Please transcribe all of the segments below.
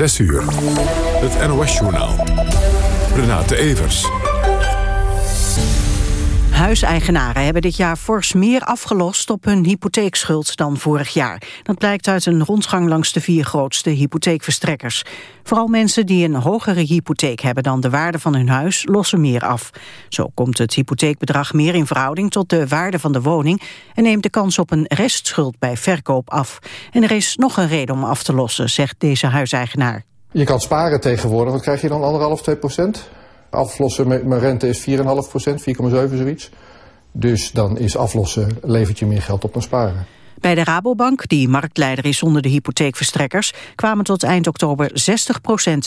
6 uur. Het NOS-journaal. Renate Evers. Huiseigenaren hebben dit jaar fors meer afgelost op hun hypotheekschuld dan vorig jaar. Dat blijkt uit een rondgang langs de vier grootste hypotheekverstrekkers. Vooral mensen die een hogere hypotheek hebben dan de waarde van hun huis lossen meer af. Zo komt het hypotheekbedrag meer in verhouding tot de waarde van de woning en neemt de kans op een restschuld bij verkoop af. En er is nog een reden om af te lossen, zegt deze huiseigenaar. Je kan sparen tegenwoordig, wat krijg je dan, anderhalf, twee procent? Aflossen met mijn rente is 4,5 procent, 4,7 zoiets. Dus dan is aflossen, levert je meer geld op dan sparen. Bij de Rabobank, die marktleider is onder de hypotheekverstrekkers... kwamen tot eind oktober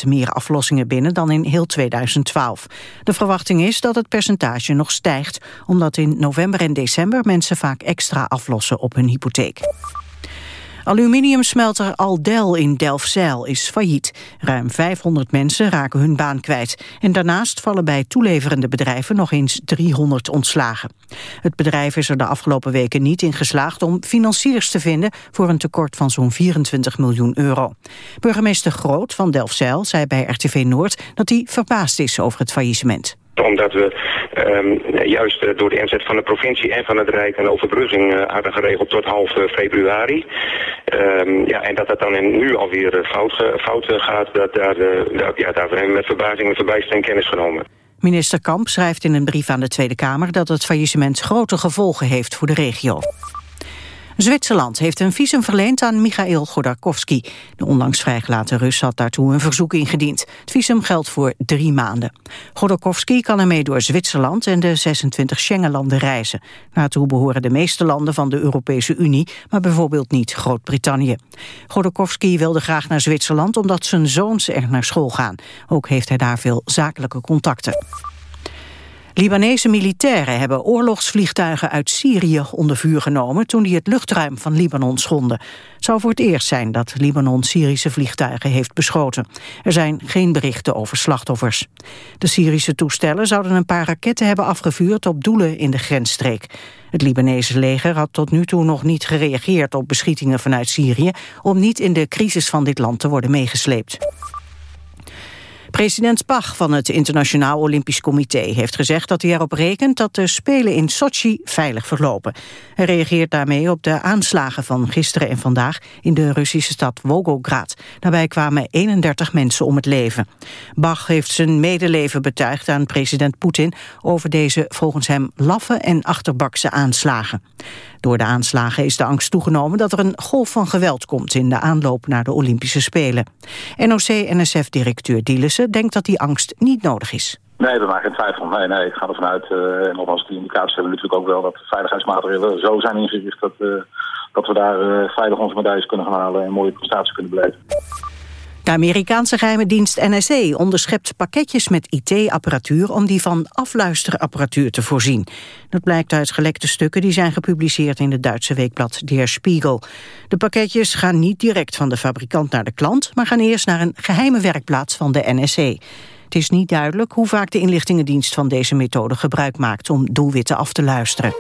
60% meer aflossingen binnen dan in heel 2012. De verwachting is dat het percentage nog stijgt... omdat in november en december mensen vaak extra aflossen op hun hypotheek. Aluminiumsmelter Aldel in Delfzijl is failliet. Ruim 500 mensen raken hun baan kwijt. En daarnaast vallen bij toeleverende bedrijven nog eens 300 ontslagen. Het bedrijf is er de afgelopen weken niet in geslaagd om financiers te vinden voor een tekort van zo'n 24 miljoen euro. Burgemeester Groot van Delfzijl zei bij RTV Noord dat hij verbaasd is over het faillissement omdat we um, juist door de inzet van de provincie en van het Rijk een overbrugging uh, hadden geregeld tot half uh, februari. Um, ja, en dat dat dan nu alweer fout, fout gaat, dat, daar, dat, ja, daarvoor hebben we met verbazing en verbijstering kennis genomen. Minister Kamp schrijft in een brief aan de Tweede Kamer dat het faillissement grote gevolgen heeft voor de regio. Zwitserland heeft een visum verleend aan Michail Godorkovsky. De onlangs vrijgelaten Rus had daartoe een verzoek ingediend. Het visum geldt voor drie maanden. Godorkovsky kan ermee door Zwitserland en de 26 Schengenlanden reizen. Daartoe behoren de meeste landen van de Europese Unie, maar bijvoorbeeld niet Groot-Brittannië. Godorkovsky wilde graag naar Zwitserland omdat zijn zoons er naar school gaan. Ook heeft hij daar veel zakelijke contacten. Libanese militairen hebben oorlogsvliegtuigen uit Syrië onder vuur genomen toen die het luchtruim van Libanon schonden. Het zou voor het eerst zijn dat Libanon Syrische vliegtuigen heeft beschoten. Er zijn geen berichten over slachtoffers. De Syrische toestellen zouden een paar raketten hebben afgevuurd op doelen in de grensstreek. Het Libanese leger had tot nu toe nog niet gereageerd op beschietingen vanuit Syrië om niet in de crisis van dit land te worden meegesleept. President Pach van het Internationaal Olympisch Comité heeft gezegd dat hij erop rekent dat de Spelen in Sochi veilig verlopen. Hij reageert daarmee op de aanslagen van gisteren en vandaag in de Russische stad Volgograd. Daarbij kwamen 31 mensen om het leven. Bach heeft zijn medeleven betuigd aan president Poetin over deze volgens hem laffe en achterbakse aanslagen. Door de aanslagen is de angst toegenomen dat er een golf van geweld komt in de aanloop naar de Olympische Spelen. NOC-NSF-directeur Dielissen denkt dat die angst niet nodig is. Nee, we maken geen twijfel. Nee, nee, ik ga ervan uit, uh, en nogmaals, die indicaties hebben natuurlijk ook wel dat veiligheidsmaatregelen zo zijn ingericht dat, uh, dat we daar uh, veilig onze medailles kunnen gaan halen en mooie prestaties kunnen beleven. De Amerikaanse geheime dienst NSA onderschept pakketjes met IT-apparatuur om die van afluisterapparatuur te voorzien. Dat blijkt uit gelekte stukken die zijn gepubliceerd in het Duitse weekblad Der Spiegel. De pakketjes gaan niet direct van de fabrikant naar de klant, maar gaan eerst naar een geheime werkplaats van de NSA. Het is niet duidelijk hoe vaak de inlichtingendienst van deze methode gebruik maakt om doelwitten af te luisteren.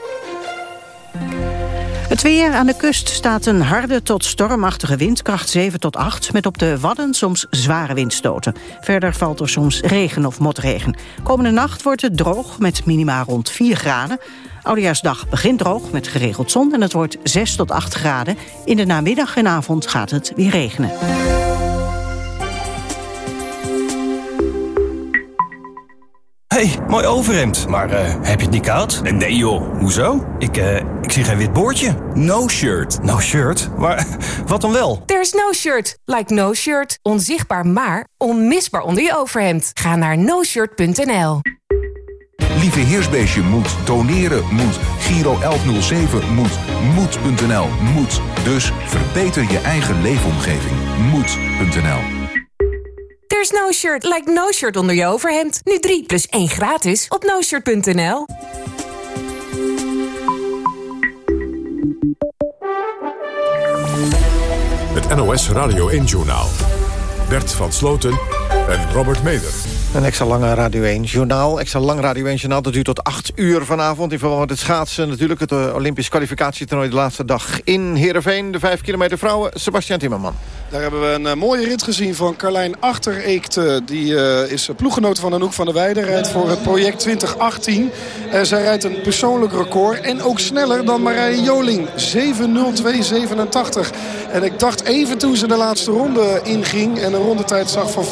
Het weer aan de kust staat een harde tot stormachtige wind, kracht 7 tot 8... met op de Wadden soms zware windstoten. Verder valt er soms regen of motregen. Komende nacht wordt het droog met minima rond 4 graden. Oudejaarsdag begint droog met geregeld zon en het wordt 6 tot 8 graden. In de namiddag en avond gaat het weer regenen. Hey, mooi overhemd. Maar uh, heb je het niet koud? Nee joh, hoezo? Ik, uh, ik zie geen wit boordje. No shirt. No shirt? Maar wat dan wel? There's no shirt. Like no shirt. Onzichtbaar maar onmisbaar onder je overhemd. Ga naar noshirt.nl Lieve Heersbeestje moet, doneren moet, Giro 1107 moet, moed.nl moet. Dus verbeter je eigen leefomgeving. Moed.nl There's no shirt, like no shirt onder je overhemd. Nu 3 plus 1 gratis op noshirt.nl. Het NOS Radio 1-journaal. Bert van Sloten en Robert Meder. Een extra lange Radio 1 journaal. Extra lang Radio 1 journaal. Dat duurt tot 8 uur vanavond. In verband met het schaatsen natuurlijk. Het Olympisch kwalificatietoernooi de laatste dag in Heerenveen. De 5 kilometer vrouwen. Sebastian Timmerman. Daar hebben we een mooie rit gezien van Carlijn Achtereekte. Die is ploeggenoot van Anouk van der Weijden. Rijdt voor het project 2018. En zij rijdt een persoonlijk record. En ook sneller dan Marije Joling. 7.02.87. En ik dacht even toen ze de laatste ronde inging... en een rondetijd zag van 34.2.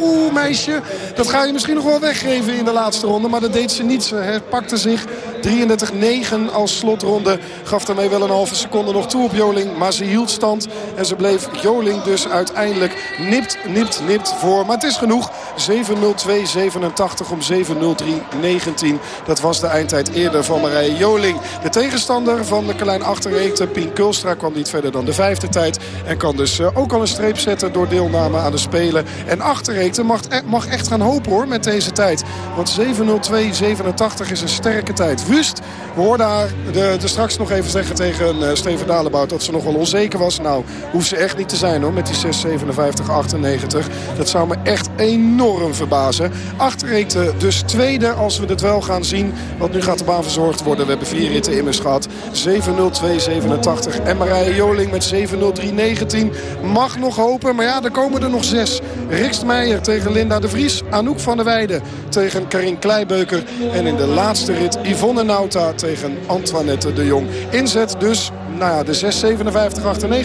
Oeh, meisje, dat ga je misschien nog wel weggeven in de laatste ronde. Maar dat deed ze niet. Ze herpakte zich 33-9 als slotronde. Gaf daarmee wel een halve seconde nog toe op Joling. Maar ze hield stand. En ze bleef Joling dus uiteindelijk nipt, nipt, nipt voor. Maar het is genoeg. 7.02.87 om 7.03.19. Dat was de eindtijd eerder van Marije Joling. De tegenstander van de klein achterreekte, Pien Kulstra, kwam niet verder dan de vijfde tijd. En kan dus eh, ook al een streep zetten door deelname aan de Spelen. En achterreekte mag, e- mag echt gaan hopen hoor met deze tijd. Want 7.02.87 is een sterke tijd. We hoorden haar de, de straks nog even zeggen tegen uh, Steven Dalebout dat ze nog wel onzeker was. Nou, hoeft ze echt niet te zijn hoor met die 6.57.98. Dat zou me echt enorm verbazen. Achterreekte dus tweede als we het wel gaan zien. Want nu gaat de baan verzorgd worden. We hebben vier ritten immers gehad. 7.02.87. En Marije Joling met 7.03.19 mag nog hopen. Maar ja, er komen er nog zes. Rikst Meijer tegen Linda de Vries. Anouk van der Weijden tegen Karin Kleibeuker. En in de laatste rit Yvonne Nauta tegen Antoinette de Jong. Inzet dus ja, de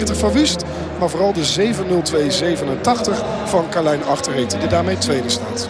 6.57.98 van. Maar vooral de 7.02.87 van Carlijn Achterreet. Die daarmee tweede staat.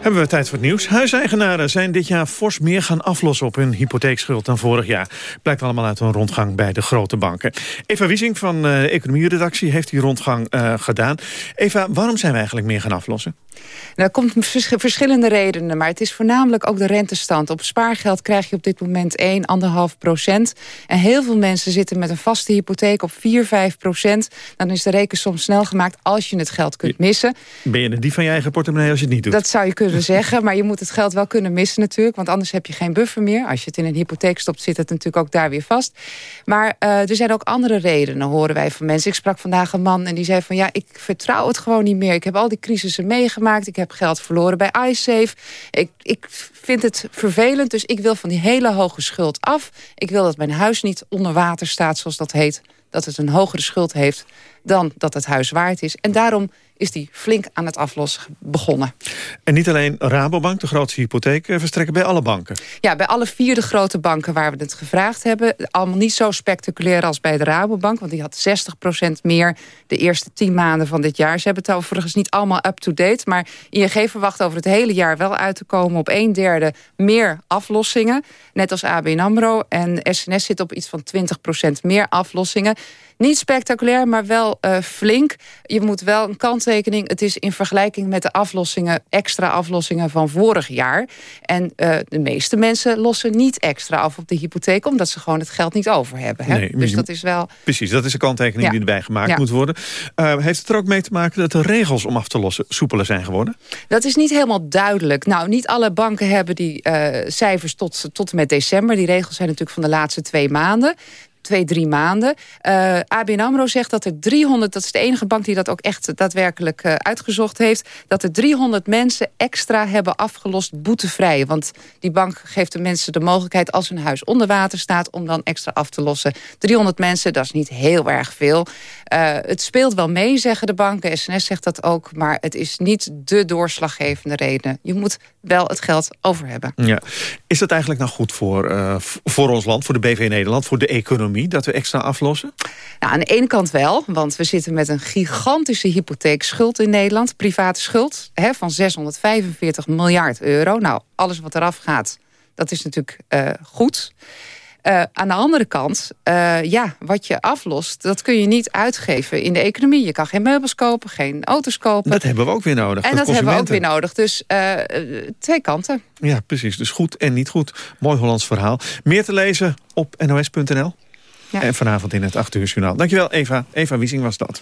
Hebben we tijd voor het nieuws. Huiseigenaren zijn dit jaar fors meer gaan aflossen op hun hypotheekschuld dan vorig jaar. Blijkt allemaal uit een rondgang bij de grote banken. Eva Wiesing van de economieredactie heeft die rondgang uh, gedaan. Eva, waarom zijn we eigenlijk meer gaan aflossen? Nou, dat komt verschillende redenen, maar het is voornamelijk ook de rentestand. Op spaargeld krijg je op dit moment 1, 1,5 procent. En heel veel mensen zitten met een vaste hypotheek op 4, 5 procent. Dan is de rekensom snel gemaakt als je het geld kunt missen. Ben je een dief van je eigen portemonnee als je het niet doet? Dat zou je kunnen zeggen, maar je moet het geld wel kunnen missen natuurlijk. Want anders heb je geen buffer meer. Als je het in een hypotheek stopt, zit het natuurlijk ook daar weer vast. Maar uh, er zijn ook andere redenen, horen wij van mensen. Ik sprak vandaag een man en die zei van... ja, ik vertrouw het gewoon niet meer. Ik heb al die crisissen meegemaakt. Ik heb geld verloren bij iSafe. Ik, ik vind het vervelend, dus ik wil van die hele hoge schuld af. Ik wil dat mijn huis niet onder water staat, zoals dat heet. Dat het een hogere schuld heeft dan dat het huis waard is. En daarom is die flink aan het aflossen begonnen. En niet alleen Rabobank, de grootste hypotheek, eh, verstrekken bij alle banken? Ja, bij alle vier de grote banken waar we het gevraagd hebben. Allemaal niet zo spectaculair als bij de Rabobank, want die had 60% meer de eerste 10 maanden van dit jaar. Ze hebben het overigens niet allemaal up-to-date, maar ING verwacht over het hele jaar wel uit te komen op een derde meer aflossingen. Net als ABN AMRO en SNS zit op iets van 20% meer aflossingen. Niet spectaculair, maar wel uh, flink. Je moet wel een kanttekening. Het is in vergelijking met de aflossingen, extra aflossingen van vorig jaar. En uh, de meeste mensen lossen niet extra af op de hypotheek... omdat ze gewoon het geld niet over hebben. Hè? Nee, dus dat is wel... Precies, dat is een kanttekening ja. die erbij gemaakt ja. moet worden. Uh, heeft het er ook mee te maken dat de regels om af te lossen soepeler zijn geworden? Dat is niet helemaal duidelijk. Nou, niet alle banken hebben die cijfers tot, tot en met december. Die regels zijn natuurlijk van de laatste twee maanden twee, drie maanden. Eh, ABN AMRO zegt dat er 300, dat is de enige bank die dat ook echt daadwerkelijk uh, uitgezocht heeft, dat er 300 mensen extra hebben afgelost boetevrij. Want die bank geeft de mensen de mogelijkheid als hun huis onder water staat om dan extra af te lossen. 300 mensen, dat is niet heel erg veel. Uh, het speelt wel mee, zeggen de banken. SNS zegt dat ook, maar het is niet de doorslaggevende reden. Je moet wel het geld over hebben. Ja. Is dat eigenlijk nou goed voor, voor ons land, voor de BV Nederland, voor de economie? Dat we extra aflossen? Nou, aan de ene kant wel, want we zitten met een gigantische hypotheekschuld in Nederland. Private schuld hè, van 645 miljard euro. Nou, alles wat eraf gaat, dat is natuurlijk uh, goed. Uh, aan de andere kant, uh, ja, wat je aflost... dat kun je niet uitgeven in de economie. Je kan geen meubels kopen, geen auto's kopen. Dat hebben we ook weer nodig. En dat hebben we ook weer nodig. Dus uh, twee kanten. Ja, precies. Dus goed en niet goed. Mooi Hollands verhaal. Meer te lezen op nos.nl. Ja. En vanavond in het 8 uur journaal. Dankjewel Eva. Eva Wiesing was dat.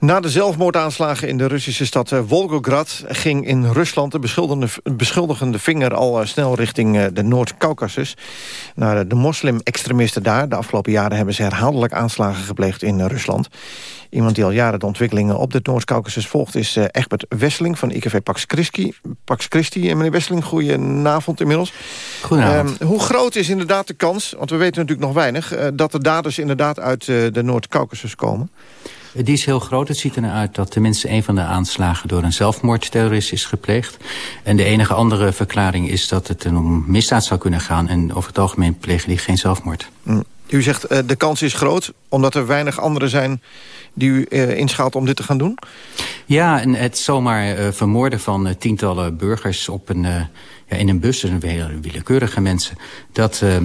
Na de zelfmoordaanslagen in de Russische stad eh, Volgograd... ging in Rusland de beschuldigende, beschuldigende vinger al eh, snel richting eh, de Noord-Caucasus. Naar de moslim-extremisten daar. De afgelopen jaren hebben ze herhaaldelijk aanslagen gepleegd in Rusland. Iemand die al jaren de ontwikkelingen op de Noord-Caucasus volgt... is Egbert Wesseling van IKV Pax Christi. Pax Christi. En meneer Wesseling, goedenavond inmiddels. Goedenavond. Um, hoe groot is inderdaad de kans, want we weten natuurlijk nog weinig... dat de daders inderdaad uit de Noord-Caucasus komen? Die is heel groot. Het ziet er naar uit dat tenminste een van de aanslagen... door een zelfmoordterrorist is gepleegd. En de enige andere verklaring is dat het om misdaad zou kunnen gaan... en over het algemeen plegen die geen zelfmoord. Mm. U zegt uh, de kans is groot, omdat er weinig anderen zijn die u uh, inschaalt om dit te gaan doen? Ja, en het zomaar uh, vermoorden van tientallen burgers op een ja, in een bus, zijn hele willekeurige mensen. Dat, uh,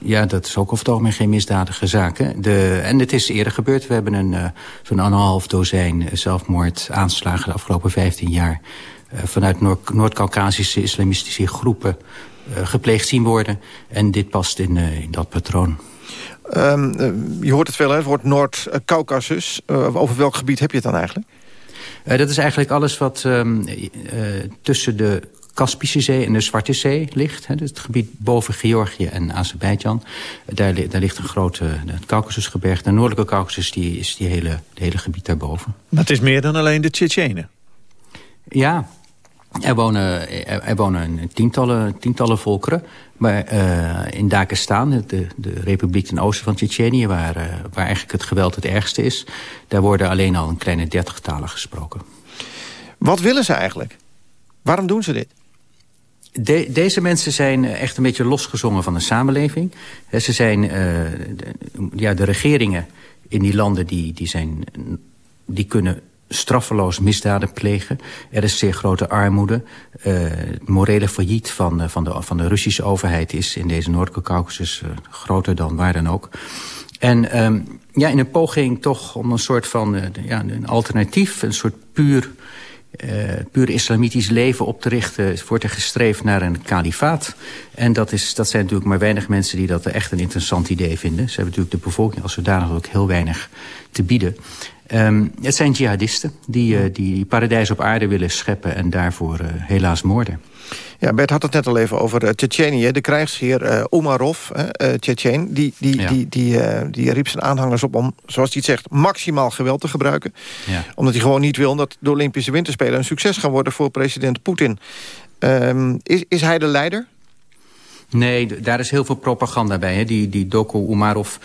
ja, dat is ook over het algemeen geen misdadige zaak. Hè? De, en het is eerder gebeurd. We hebben een, zo'n anderhalf dozijn zelfmoordaanslagen de afgelopen 15 jaar... Vanuit Noord-Caucasische islamistische groepen gepleegd zien worden. En dit past in, in dat patroon. Um, je hoort het veel, hè? het woord Noord-Caucasus. over welk gebied heb je het dan eigenlijk? dat is eigenlijk alles wat um, tussen de Kaspische Zee en de Zwarte Zee ligt. Hè, dus het gebied boven Georgië en Azerbeidzjan. Daar, daar ligt een grote Caucasusgebergte. De noordelijke Caucasus die is die hele, het hele gebied daarboven. Maar het is meer dan alleen de Tsjetsjenen. Ja, er wonen, er, wonen tientallen, tientallen volkeren. Maar uh, in Dagestan, de, de republiek ten oosten van Tsjetsjenië... Waar, uh, waar eigenlijk het geweld het ergste is... daar worden alleen al een kleine dertig talen gesproken. Wat willen ze eigenlijk? Waarom doen ze dit? De, deze mensen zijn eh, echt een beetje losgezongen van de samenleving. Ze zijn, uh, de, ja, de regeringen in die landen die, die, zijn, die kunnen straffeloos misdaden plegen. Er is zeer grote armoede. Uh, het morele failliet van, van, de, van de Russische overheid is in deze Noord-Caucasus uh, groter dan waar dan ook. En um, ja, in een poging toch om een soort van ja, een alternatief, een soort puur puur islamitisch leven op te richten... wordt er gestreefd naar een kalifaat. En dat, is, dat zijn natuurlijk maar weinig mensen die dat echt een interessant idee vinden. Ze hebben natuurlijk de bevolking als zodanig ook heel weinig te bieden. Um, het zijn jihadisten die, uh, die paradijs op aarde willen scheppen... en daarvoor uh, helaas moorden. Ja, Bert had het net al even over uh, Tsjetsjenië. De krijgsheer Omarov, Tsjetsjen, die, die, ja. die, die, die riep zijn aanhangers op om, zoals hij het zegt, maximaal geweld te gebruiken. Ja. Omdat hij gewoon niet wil dat de Olympische Winterspelen een succes gaan worden voor president Poetin. Um, is, is hij de leider? Nee, daar is heel veel propaganda bij. Hè. Die, die Doko Umarov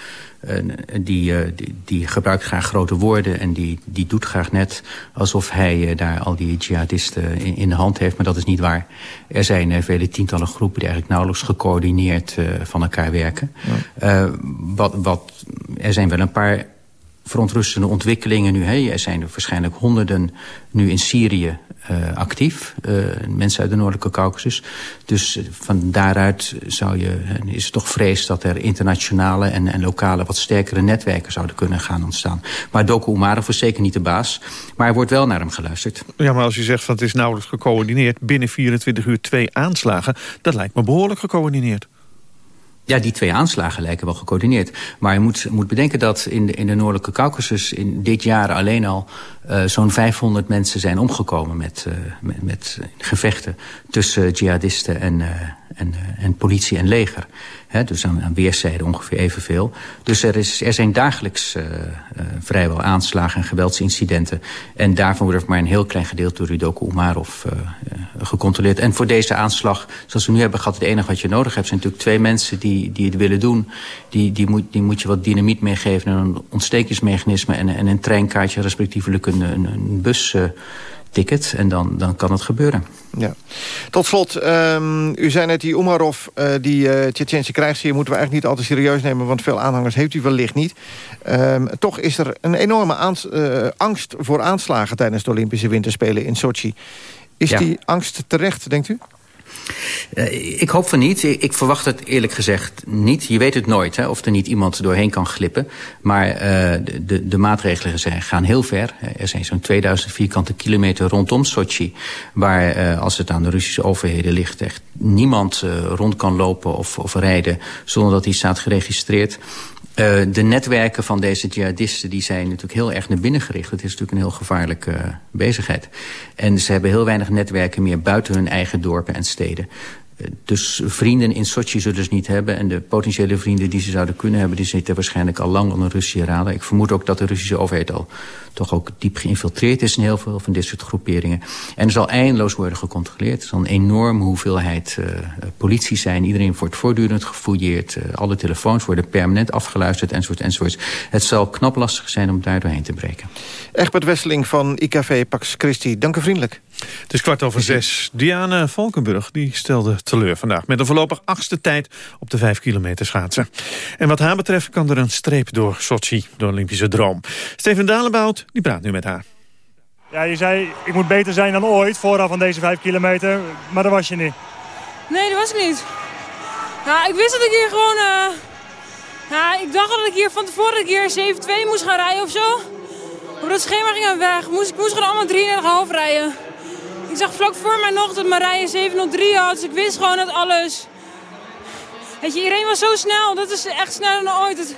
uh, die, uh, die, die, gebruikt graag grote woorden... en die, die doet graag net alsof hij uh, daar al die jihadisten in, in, de hand heeft. Maar dat is niet waar. Er zijn vele tientallen groepen die eigenlijk nauwelijks gecoördineerd van elkaar werken. Ja. wat, wat, er zijn wel een paar verontrustende ontwikkelingen nu. Hè. Er zijn er waarschijnlijk honderden nu in Syrië uh, actief. Uh, mensen uit de Noordelijke Caucasus. Dus uh, van daaruit zou je, is het toch vrees dat er internationale en, en lokale wat sterkere netwerken zouden kunnen gaan ontstaan. Maar Doku Umarov is zeker niet de baas. Maar er wordt wel naar hem geluisterd. Ja, maar als u zegt van het is nauwelijks gecoördineerd... binnen 24 uur twee aanslagen, dat lijkt me behoorlijk gecoördineerd. Ja, die twee aanslagen lijken wel gecoördineerd. Maar je moet, moet bedenken dat in de, in de Noordelijke Caucasus... in dit jaar alleen al uh, zo'n 500 mensen zijn omgekomen... met, uh, met, met gevechten tussen jihadisten en, uh, en, en politie en leger. Dus aan, aan weerszijden ongeveer evenveel. Dus er, is, er zijn dagelijks uh, uh, vrijwel aanslagen en geweldsincidenten. En daarvan wordt maar een heel klein gedeelte door Rudoko Umarov uh, gecontroleerd. En voor deze aanslag, zoals we nu hebben gehad... het enige wat je nodig hebt zijn natuurlijk twee mensen die, die het willen doen. Die, die, moet, die moet je wat dynamiet meegeven, een ontstekingsmechanisme... en, en een treinkaartje, respectievelijk een, een, een bus ticket en dan, dan kan het gebeuren. Ja. Tot slot, um, u zei net die Umarov, uh, die uh, Tsjetsjense krijgsheer... moeten we eigenlijk niet al te serieus nemen... want veel aanhangers heeft u wellicht niet. Um, toch is er een enorme uh, angst voor aanslagen... tijdens de Olympische Winterspelen in Sochi. Is ja. die angst terecht, denkt u? Uh, ik hoop van niet. Ik verwacht het eerlijk gezegd niet. Je weet het nooit hè, of er niet iemand doorheen kan glippen. Maar uh, de, de, maatregelen zijn, gaan heel ver. Er zijn zo'n 2000 vierkante kilometer rondom Sochi... waar, als het aan de Russische overheden ligt... echt niemand rond kan lopen of, of rijden zonder dat hij staat geregistreerd. Uh, de netwerken van deze jihadisten die zijn natuurlijk heel erg naar binnen gericht. Het is natuurlijk een heel gevaarlijke uh, bezigheid. En ze hebben heel weinig netwerken meer buiten hun eigen dorpen en steden. Dus vrienden in Sochi zullen ze niet hebben. En de potentiële vrienden die ze zouden kunnen hebben... die zitten waarschijnlijk al lang onder Russische radar. Ik vermoed ook dat de Russische overheid al toch ook diep geïnfiltreerd is... in heel veel van dit soort groeperingen. En er zal eindeloos worden gecontroleerd. Er zal een enorme hoeveelheid uh, politie zijn. Iedereen wordt voortdurend gefouilleerd. Uh, alle telefoons worden permanent afgeluisterd, enzovoort, enzovoort. Het zal knap lastig zijn om daar doorheen te breken. Egbert Wesseling van IKV Pax Christi, dank u vriendelijk. Het is kwart over zes. Diane Valkenburg die stelde teleur vandaag... met een voorlopig achtste tijd op de vijf kilometer schaatsen. En wat haar betreft kan er een streep door Sochi, de Olympische droom. Steven Dalenbout die praat nu met haar. Ja, je zei, ik moet beter zijn dan ooit vooraf van deze vijf kilometer. Maar dat was je niet. Nee, dat was ik niet. Ja, ik wist dat ik hier gewoon... Uh... Ja, ik dacht dat ik hier van tevoren dat ik hier 7-2 moest gaan rijden of zo. Maar dat schema ging aan weg. Moest, ik moest gewoon allemaal 3,5 rijden. Ik zag vlak voor mij nog dat Marije 703 had. Dus ik wist gewoon dat alles... Weet je, iedereen was zo snel. Dat is echt sneller dan ooit. Dat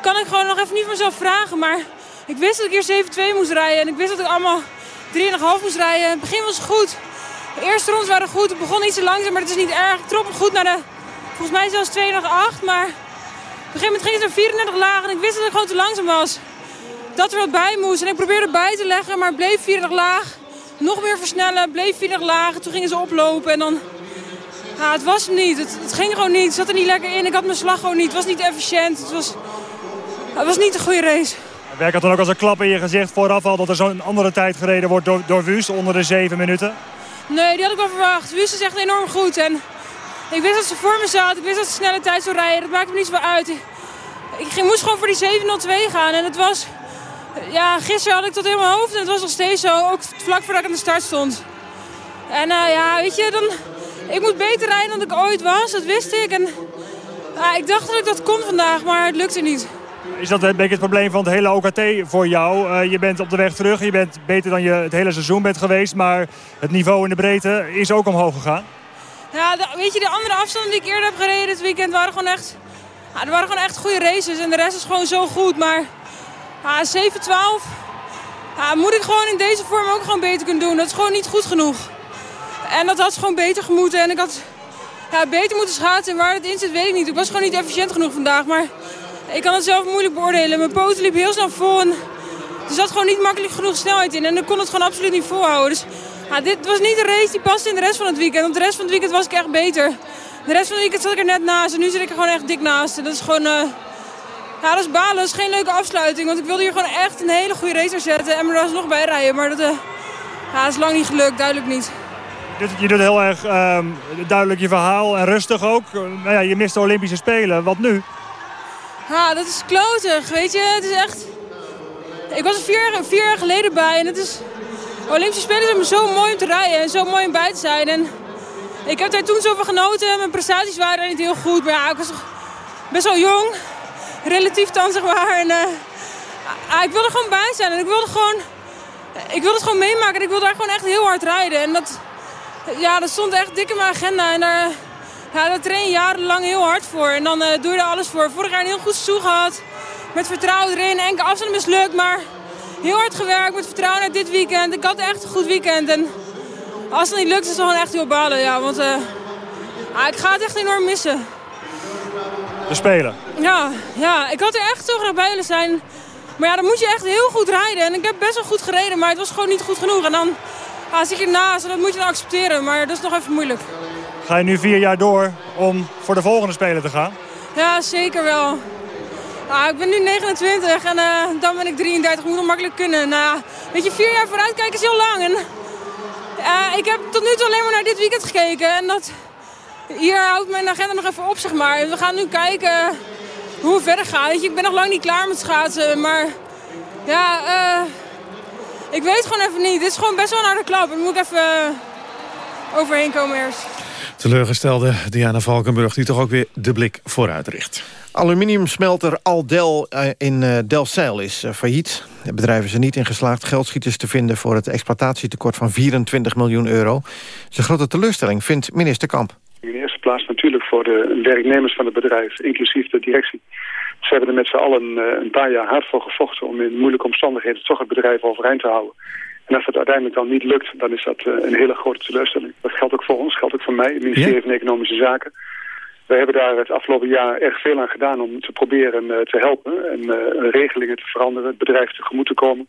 kan ik gewoon nog even niet van mezelf vragen. Maar ik wist dat ik hier 7-2 moest rijden. En ik wist dat ik allemaal 3,5 moest rijden. Het begin was goed. De eerste rondes waren goed. Het begon iets te langzaam, maar het is niet erg. Ik trok goed naar de, volgens mij zelfs 2,8. Maar op een gegeven moment ging het er 34 laag. En ik wist dat ik gewoon te langzaam was. Dat er wat bij moest. En ik probeerde bij te leggen, maar het bleef 34 laag nog meer versnellen, bleef vier lagen. Toen gingen ze oplopen en dan... Ja, het was hem niet. Het, het, ging gewoon niet. Het zat er niet lekker in. Ik had mijn slag gewoon niet. Het was niet efficiënt. Het was, het was niet een goede race. Werk had dan ook als een klap in je gezicht vooraf al dat er zo'n andere tijd gereden wordt door, door Wust onder de zeven minuten? Nee, die had ik wel verwacht. Wust is echt enorm goed. En ik wist dat ze voor me zat. Ik wist dat ze snelle tijd zou rijden. Dat maakte me niet zoveel uit. Ik ging, moest gewoon voor die 702 gaan. En het was ja, gisteren had ik tot in mijn hoofd en het was nog steeds zo. Ook vlak voordat ik aan de start stond. En uh, ja, weet je, dan, ik moet beter rijden dan ik ooit was. Dat wist ik. En uh, ik dacht dat ik dat kon vandaag, maar het lukte niet. Is dat een beetje het probleem van het hele OKT voor jou? Uh, je bent op de weg terug, je bent beter dan je het hele seizoen bent geweest. Maar het niveau in de breedte is ook omhoog gegaan. Ja, de, weet je, de andere afstanden die ik eerder heb gereden dit weekend waren gewoon echt... Ja, er waren gewoon echt goede races en de rest is gewoon zo goed. Maar ja, 7-12 ja, moet ik gewoon in deze vorm ook gewoon beter kunnen doen. Dat is gewoon niet goed genoeg. En dat had gewoon beter gemoeten. En ik had beter moeten schaatsen. En waar het in zit, weet ik niet. Ik was gewoon niet efficiënt genoeg vandaag. Maar ik kan het zelf moeilijk beoordelen. Mijn poten liep heel snel vol. En er zat gewoon niet makkelijk genoeg snelheid in. En ik kon het gewoon absoluut niet volhouden. Dus ja, dit was niet een race die paste in de rest van het weekend. Want de rest van het weekend was ik echt beter. De rest van het weekend zat ik er net naast. En nu zit ik er gewoon echt dik naast. En dat is gewoon... Uh, ja, dat is balen. Dat is geen leuke afsluiting. Want ik wilde hier gewoon echt een hele goede racer zetten. En er was nog bij rijden. Maar dat, uh, ja, is lang niet gelukt. Duidelijk niet. Je doet heel erg um, duidelijk je verhaal. En rustig ook. Nou ja, je mist de Olympische Spelen. Wat nu? Ja, dat is klotig. Weet je, het is echt... Ik was er vier, vier jaar geleden bij. En het is... Olympische Spelen zijn me zo mooi om te rijden. En zo mooi om bij te zijn. En ik heb daar toen zoveel genoten. Mijn prestaties waren niet heel goed. Maar ja, ik was best wel jong relatief dan, zeg maar. En, uh, ik wilde gewoon bij zijn en ik wilde gewoon... Ik wilde het gewoon meemaken en ik wilde daar gewoon echt heel hard rijden. En dat, ja, dat stond echt dik in mijn agenda. En daar, ja, daar train je jarenlang heel hard voor. En dan uh, doe je er alles voor. Vorig jaar een heel goed seizoen gehad. Met vertrouwen erin. Enkele afstand mislukt, maar heel hard gewerkt. Met vertrouwen naar dit weekend. Ik had echt een goed weekend. En als het niet lukt, is het gewoon echt heel balen. Ja, want uh, ik ga het echt enorm missen de Spelen. Ja, ja, ik had er echt zo graag bij willen zijn. Maar ja, dan moet je echt heel goed rijden. En ik heb best wel goed gereden, maar het was gewoon niet goed genoeg. En dan ja, zit je ernaast en dat moet je dan accepteren. Maar dat is nog even moeilijk. Ga je nu vier jaar door om voor de volgende Spelen te gaan? Ja, zeker wel. Ah, ik ben nu 29 en uh, dan ben ik 33. Moet nog makkelijk kunnen. Nou, weet je, vier jaar vooruit kijken is heel lang. En, uh, ik heb tot nu toe alleen maar naar dit weekend gekeken. En dat, hier houdt mijn agenda nog even op, zeg maar. We gaan nu kijken hoe we verder gaan. Weet je, ik ben nog lang niet klaar met schaatsen, maar ja, uh, ik weet gewoon even niet. Dit is gewoon best wel een harde klap. Daar moet ik even overheen komen eerst. Teleurgestelde Diana Valkenburg die toch ook weer de blik vooruit richt. Aluminiumsmelter Aldel eh, in eh, Delfzijl is failliet. Het bedrijf is er niet in geslaagd geldschieters te vinden... voor het exploitatietekort van 24 miljoen euro. Dat is een grote teleurstelling, vindt minister Kamp. In de eerste plaats natuurlijk voor de werknemers van het bedrijf, inclusief de directie. Ze hebben er met z'n allen eh, een paar jaar hard voor gevochten om in moeilijke omstandigheden toch het bedrijf overeind te houden. En als dat uiteindelijk dan niet lukt, dan is dat een hele grote teleurstelling. Dat geldt ook voor ons, geldt ook voor mij, het ministerie van Economische Zaken. Wij hebben daar het afgelopen jaar erg veel aan gedaan om te proberen te helpen en regelingen te veranderen, het bedrijf tegemoet te komen.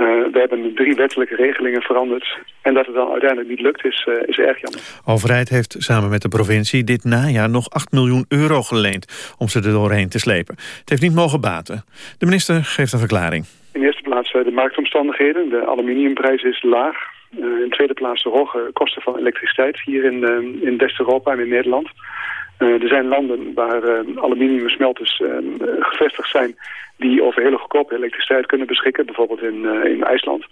Uh, we hebben drie wettelijke regelingen veranderd. En dat het dan uiteindelijk niet lukt is, uh, is erg jammer. De overheid heeft samen met de provincie dit najaar nog 8 miljoen euro geleend... om ze er doorheen te slepen. Het heeft niet mogen baten. De minister geeft een verklaring. In de eerste plaats uh, de marktomstandigheden. De aluminiumprijs is laag. in de tweede plaats de hoge kosten van elektriciteit hier in, in West-Europa en in Nederland. er zijn landen waar aluminiumsmelters gevestigd zijn die over hele goedkope elektriciteit kunnen beschikken, bijvoorbeeld in, uh, in IJsland.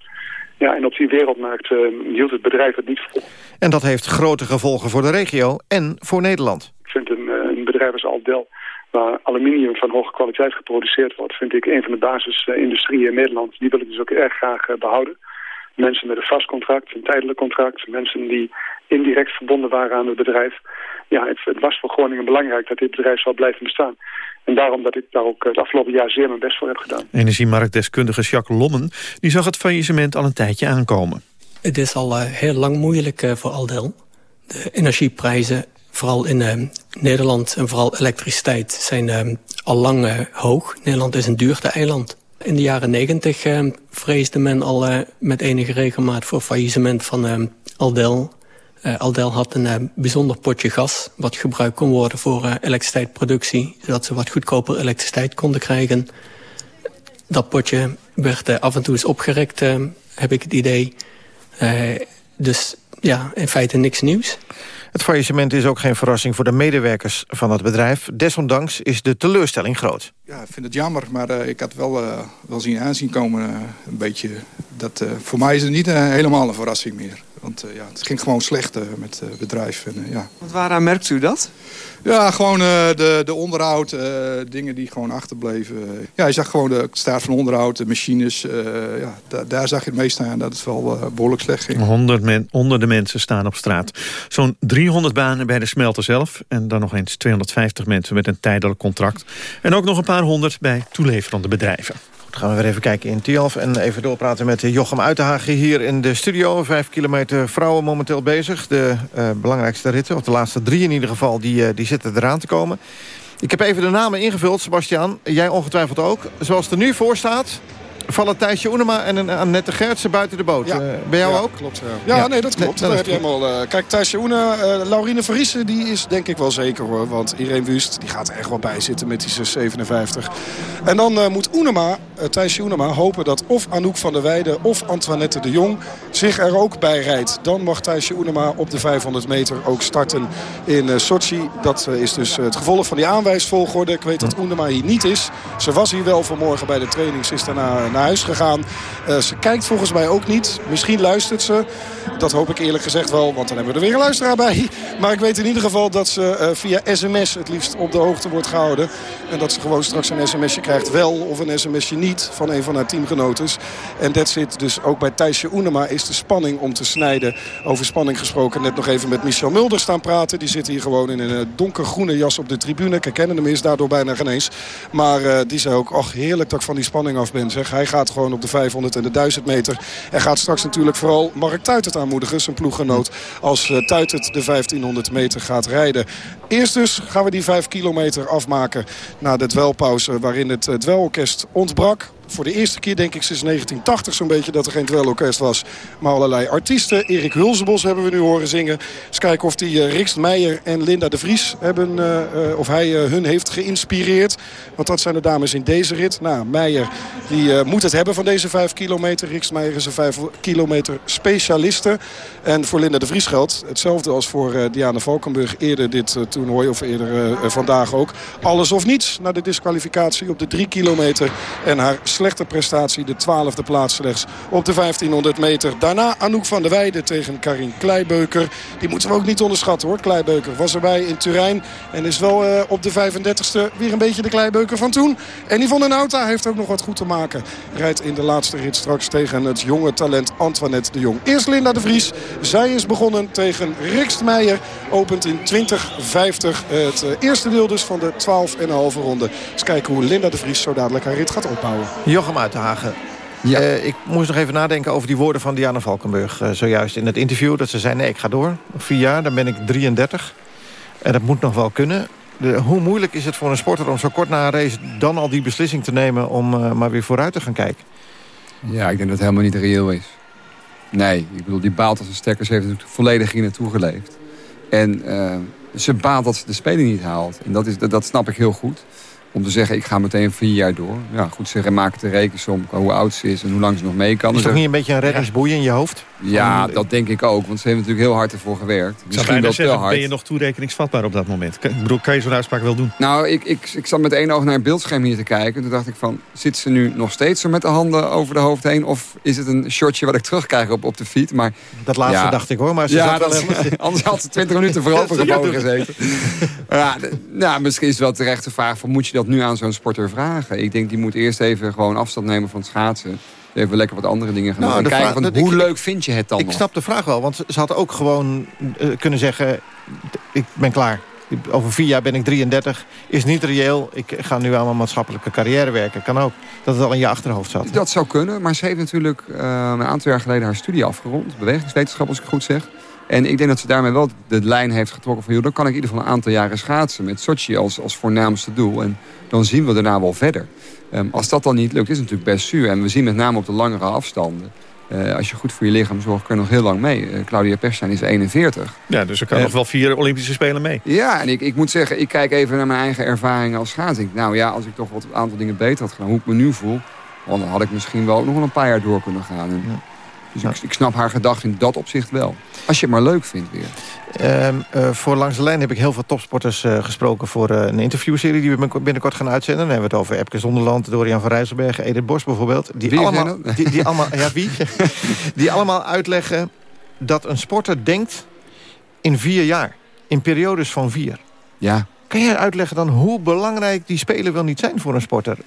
Ja, en op die wereldmarkt uh, hield het bedrijf het niet vol. En dat heeft grote gevolgen voor de regio en voor Nederland. Ik vind een, uh, een bedrijf als Aldel, waar aluminium van hoge kwaliteit geproduceerd wordt, vind ik een van de basisindustrieën in Nederland. Die wil ik dus ook erg graag behouden. Mensen met een vast contract, een tijdelijk contract, mensen die indirect verbonden waren aan het bedrijf. Ja, het, het was voor Groningen belangrijk dat dit bedrijf zal blijven bestaan. En daarom dat ik daar ook het afgelopen jaar zeer mijn best voor heb gedaan. Energiemarktdeskundige Jacques Lommen die zag het faillissement al een tijdje aankomen. Het is al uh, heel lang moeilijk uh, voor Aldel. De energieprijzen, vooral in uh, Nederland en vooral elektriciteit, zijn al lang hoog. Nederland is een duurte eiland. In de jaren negentig vreesde men al met enige regelmaat voor faillissement van Aldel Aldel had een uh, bijzonder potje gas... wat gebruikt kon worden voor uh, elektriciteitsproductie... zodat ze wat goedkoper elektriciteit konden krijgen. Dat potje werd af en toe eens opgerekt, heb ik het idee. dus ja, in feite niks nieuws. Het faillissement is ook geen verrassing voor de medewerkers van het bedrijf. Desondanks is de teleurstelling groot. Ja, ik vind het jammer, maar ik had wel, wel zien aanzien komen. een beetje dat, voor mij is het niet helemaal een verrassing meer. Want uh, ja, het ging gewoon slecht uh, met het uh, bedrijf. En, ja. Want waaraan merkt u dat? Ja, gewoon de, de onderhoud, dingen die gewoon achterbleven. Ja, je zag gewoon de staat van onderhoud, de machines. ja, daar zag je het meest aan dat het wel behoorlijk slecht ging. Honderd men, honderden mensen staan op straat. Zo'n 300 banen bij de smelter zelf. En dan nog eens 250 mensen met een tijdelijk contract. En ook nog een paar honderd bij toeleverende bedrijven gaan we weer even kijken in Tialf en even doorpraten met Jochem Uitenhagen hier in de studio. Vijf kilometer vrouwen momenteel bezig. De uh, belangrijkste ritten, of de laatste drie in ieder geval, die, uh, die zitten eraan te komen. Ik heb even de namen ingevuld, Sebastian. Jij ongetwijfeld ook. Zoals het er nu voor staat, vallen Thijsje Oenema en Annette Gertsen buiten de boot. Ja. Uh, ben jou ja, ook? Klopt, ja. ja, nee, dat klopt. Nee, dat heb je helemaal, uh, kijk, Thijsje Oene, uh, Laurine Verrissen, die is denk ik wel zeker hoor. Want Irene Wust, die gaat er echt wel bij zitten met die 657. En dan moet Oenema, Thijsje Oenema, hopen dat of Anouk van der Weijden of Antoinette de Jong zich er ook bij rijdt. Dan mag Thijsje Oenema op de 500 meter ook starten in Sochi. Dat is dus het gevolg van die aanwijsvolgorde. Ik weet dat Oenema hier niet is. Ze was hier wel vanmorgen bij de training. Ze is daarna huis gegaan. Uh, ze kijkt volgens mij ook niet. Misschien luistert ze. Dat hoop ik eerlijk gezegd wel, want dan hebben we er weer een luisteraar bij. Maar ik weet in ieder geval dat ze uh, via sms het liefst op de hoogte wordt gehouden. En dat ze gewoon straks een sms'je krijgt wel of een sms'je niet van een van haar teamgenoten. En dat zit dus ook bij Thijsje Oenema is de spanning om te snijden. Over spanning gesproken. Net nog even met Michel Mulder staan praten. Die zit hier gewoon in een donkergroene jas op de tribune. Ik herken hem is daardoor bijna geen eens. Maar die zei ook, ach heerlijk dat ik van die spanning af ben. Zeg. Hij gaat gewoon op de 500 en de 1000 meter. En gaat straks natuurlijk vooral Mark Tuitert aanmoedigen. Zijn ploeggenoot als uh, Tuitert de 1500 meter gaat rijden. Eerst dus gaan we die 5 kilometer afmaken na de dwelpauze waarin het uh, dwelorkest ontbrak voor de eerste keer denk ik sinds 1980 zo'n beetje dat er geen dwelorkest was. Maar allerlei artiesten. Erik Hulsebos hebben we nu horen zingen. Eens kijken of die uh, Meijer en Linda de Vries hebben, uh, uh, of hij hun heeft geïnspireerd. Want dat zijn de dames in deze rit. Nou, Meijer die moet het hebben van deze 5 kilometer. Rikst Meijer is een 5 kilometer specialiste. En voor Linda de Vries geldt hetzelfde als voor Diana Valkenburg eerder dit toernooi. Of eerder vandaag ook. Alles of niets na de disqualificatie op de 3 kilometer. En haar slechte prestatie. De twaalfde plaats slechts op de 1500 meter. Daarna Anouk van der Weijden tegen Karin Kleibeuker. Die moeten we ook niet onderschatten hoor. Kleibeuker was erbij in Turijn. En is wel uh, op de 35ste weer een beetje de Kleibeuker van toen. En Yvonne Nauta heeft ook nog wat goed te maken. Rijdt in de laatste rit straks tegen het jonge talent Antoinette de Jong. Eerst Linda de Vries. Zij is begonnen tegen Rikst Meijer. Opent in 2050 het uh, eerste deel dus van de 12,5 ronde. Eens kijken hoe Linda de Vries zo dadelijk haar rit gaat opbouwen. Jochem Uitenhagen Ja. ik moest nog even nadenken over die woorden van Diana Valkenburg. zojuist in het interview dat ze zei... nee, ik ga door. Vier jaar, dan ben ik 33. En dat moet nog wel kunnen. De, hoe moeilijk is het voor een sporter om zo kort na een race... dan al die beslissing te nemen om maar weer vooruit te gaan kijken? Ja, ik denk dat het helemaal niet reëel is. Nee, ik bedoel, die baalt als een stekker. Ze heeft natuurlijk volledig hier naartoe geleefd. En uh, ze baalt dat ze de speling niet haalt. En dat, is, dat, dat snap ik heel goed om te zeggen, ik ga meteen vier jaar door. Ja, goed, ze maken de rekensom hoe oud ze is en hoe lang ze nog mee kan. Is toch niet een beetje een reddingsboei in je hoofd? Ja, dat denk ik ook, want ze heeft natuurlijk heel hard ervoor gewerkt. Misschien wel te hard. Ben je nog toerekeningsvatbaar op dat moment? Ik bedoel, kan je zo'n uitspraak wel doen? Nou, ik, ik, ik zat met één oog naar het beeldscherm hier te kijken. Toen dacht ik van, zit ze nu nog steeds zo met de handen over de hoofd heen? Of is het een shotje wat ik terugkrijg op, op de fiets? Maar, dat laatste dacht ik hoor, maar ze ja, dat, anders had ze 20 minuten voorover gebogen gezeten. ja, nou, misschien is het wel terecht de vraag van, moet je dat nu aan zo'n sporter vragen? Ik denk, die moet eerst even gewoon afstand nemen van het schaatsen even lekker wat andere dingen gaan nou, doen. kijken van, hoe leuk vind je het dan Ik snap de vraag wel, want ze had ook gewoon uh, kunnen zeggen... ik ben klaar. Over vier jaar ben ik 33. Is niet reëel. Ik ga nu aan mijn maatschappelijke carrière werken. Kan ook. Dat het al in je achterhoofd zat. Dat zou kunnen. Maar ze heeft natuurlijk uh, een aantal jaar geleden haar studie afgerond. Bewegingswetenschap, als ik goed zeg. En ik denk dat ze daarmee wel de lijn heeft getrokken van... Joh, dan kan ik in ieder geval een aantal jaren schaatsen met Sochi als, als voornaamste doel. En dan zien we daarna wel verder. Ehm, als dat dan niet lukt, is het natuurlijk best zuur. En we zien met name op de langere afstanden... Uh, als je goed voor je lichaam zorgt, kun je nog heel lang mee. Uh, Claudia Perstijn is 41. Ja, dus er kan uh, nog wel vier Olympische Spelen mee. Ja, en ik, ik moet zeggen, ik kijk even naar mijn eigen ervaringen als schaatsing. Nou ja, als ik toch wat aantal dingen beter had gedaan, hoe ik me nu voel... dan had ik misschien wel nog wel een paar jaar door kunnen gaan. En, ja. Dus ik, ik, snap haar gedachte in dat opzicht wel. Als je het maar leuk vindt weer. Um, uh, voor Langs de Lijn heb ik heel veel topsporters uh, gesproken... voor uh, een interviewserie die we binnenkort gaan uitzenden. Dan hebben we het over Epke Zonderland, Dorian van Rijsselberg... Edith Bos bijvoorbeeld. Die wie allemaal, die, die, allemaal, ja, wie? die allemaal uitleggen dat een sporter denkt in vier jaar. In periodes van vier. Ja. Kan jij uitleggen dan hoe belangrijk die spelen wel niet zijn voor een sporter?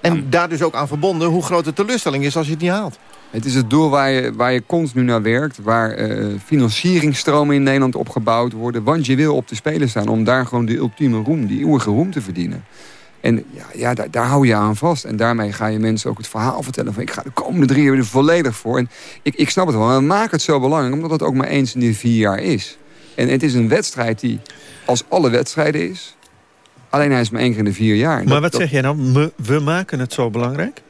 En daar dus ook aan verbonden hoe groot de teleurstelling is als je het niet haalt. Het is het doel waar je, waar je continu naar werkt. Waar uh, financieringstromen in Nederland opgebouwd worden. Want je wil op de spelen staan om daar gewoon de ultieme roem, die eeuwige roem te verdienen. En ja, ja daar, daar, hou je aan vast. En daarmee ga je mensen ook het verhaal vertellen van... ik ga de komende drie jaar er volledig voor. En ik, ik snap het wel. We maken het zo belangrijk omdat het ook maar eens in de vier jaar is. En het is een wedstrijd die als alle wedstrijden is. Alleen hij is maar één keer in de vier jaar. Maar wat zeg jij nou? We maken het zo belangrijk?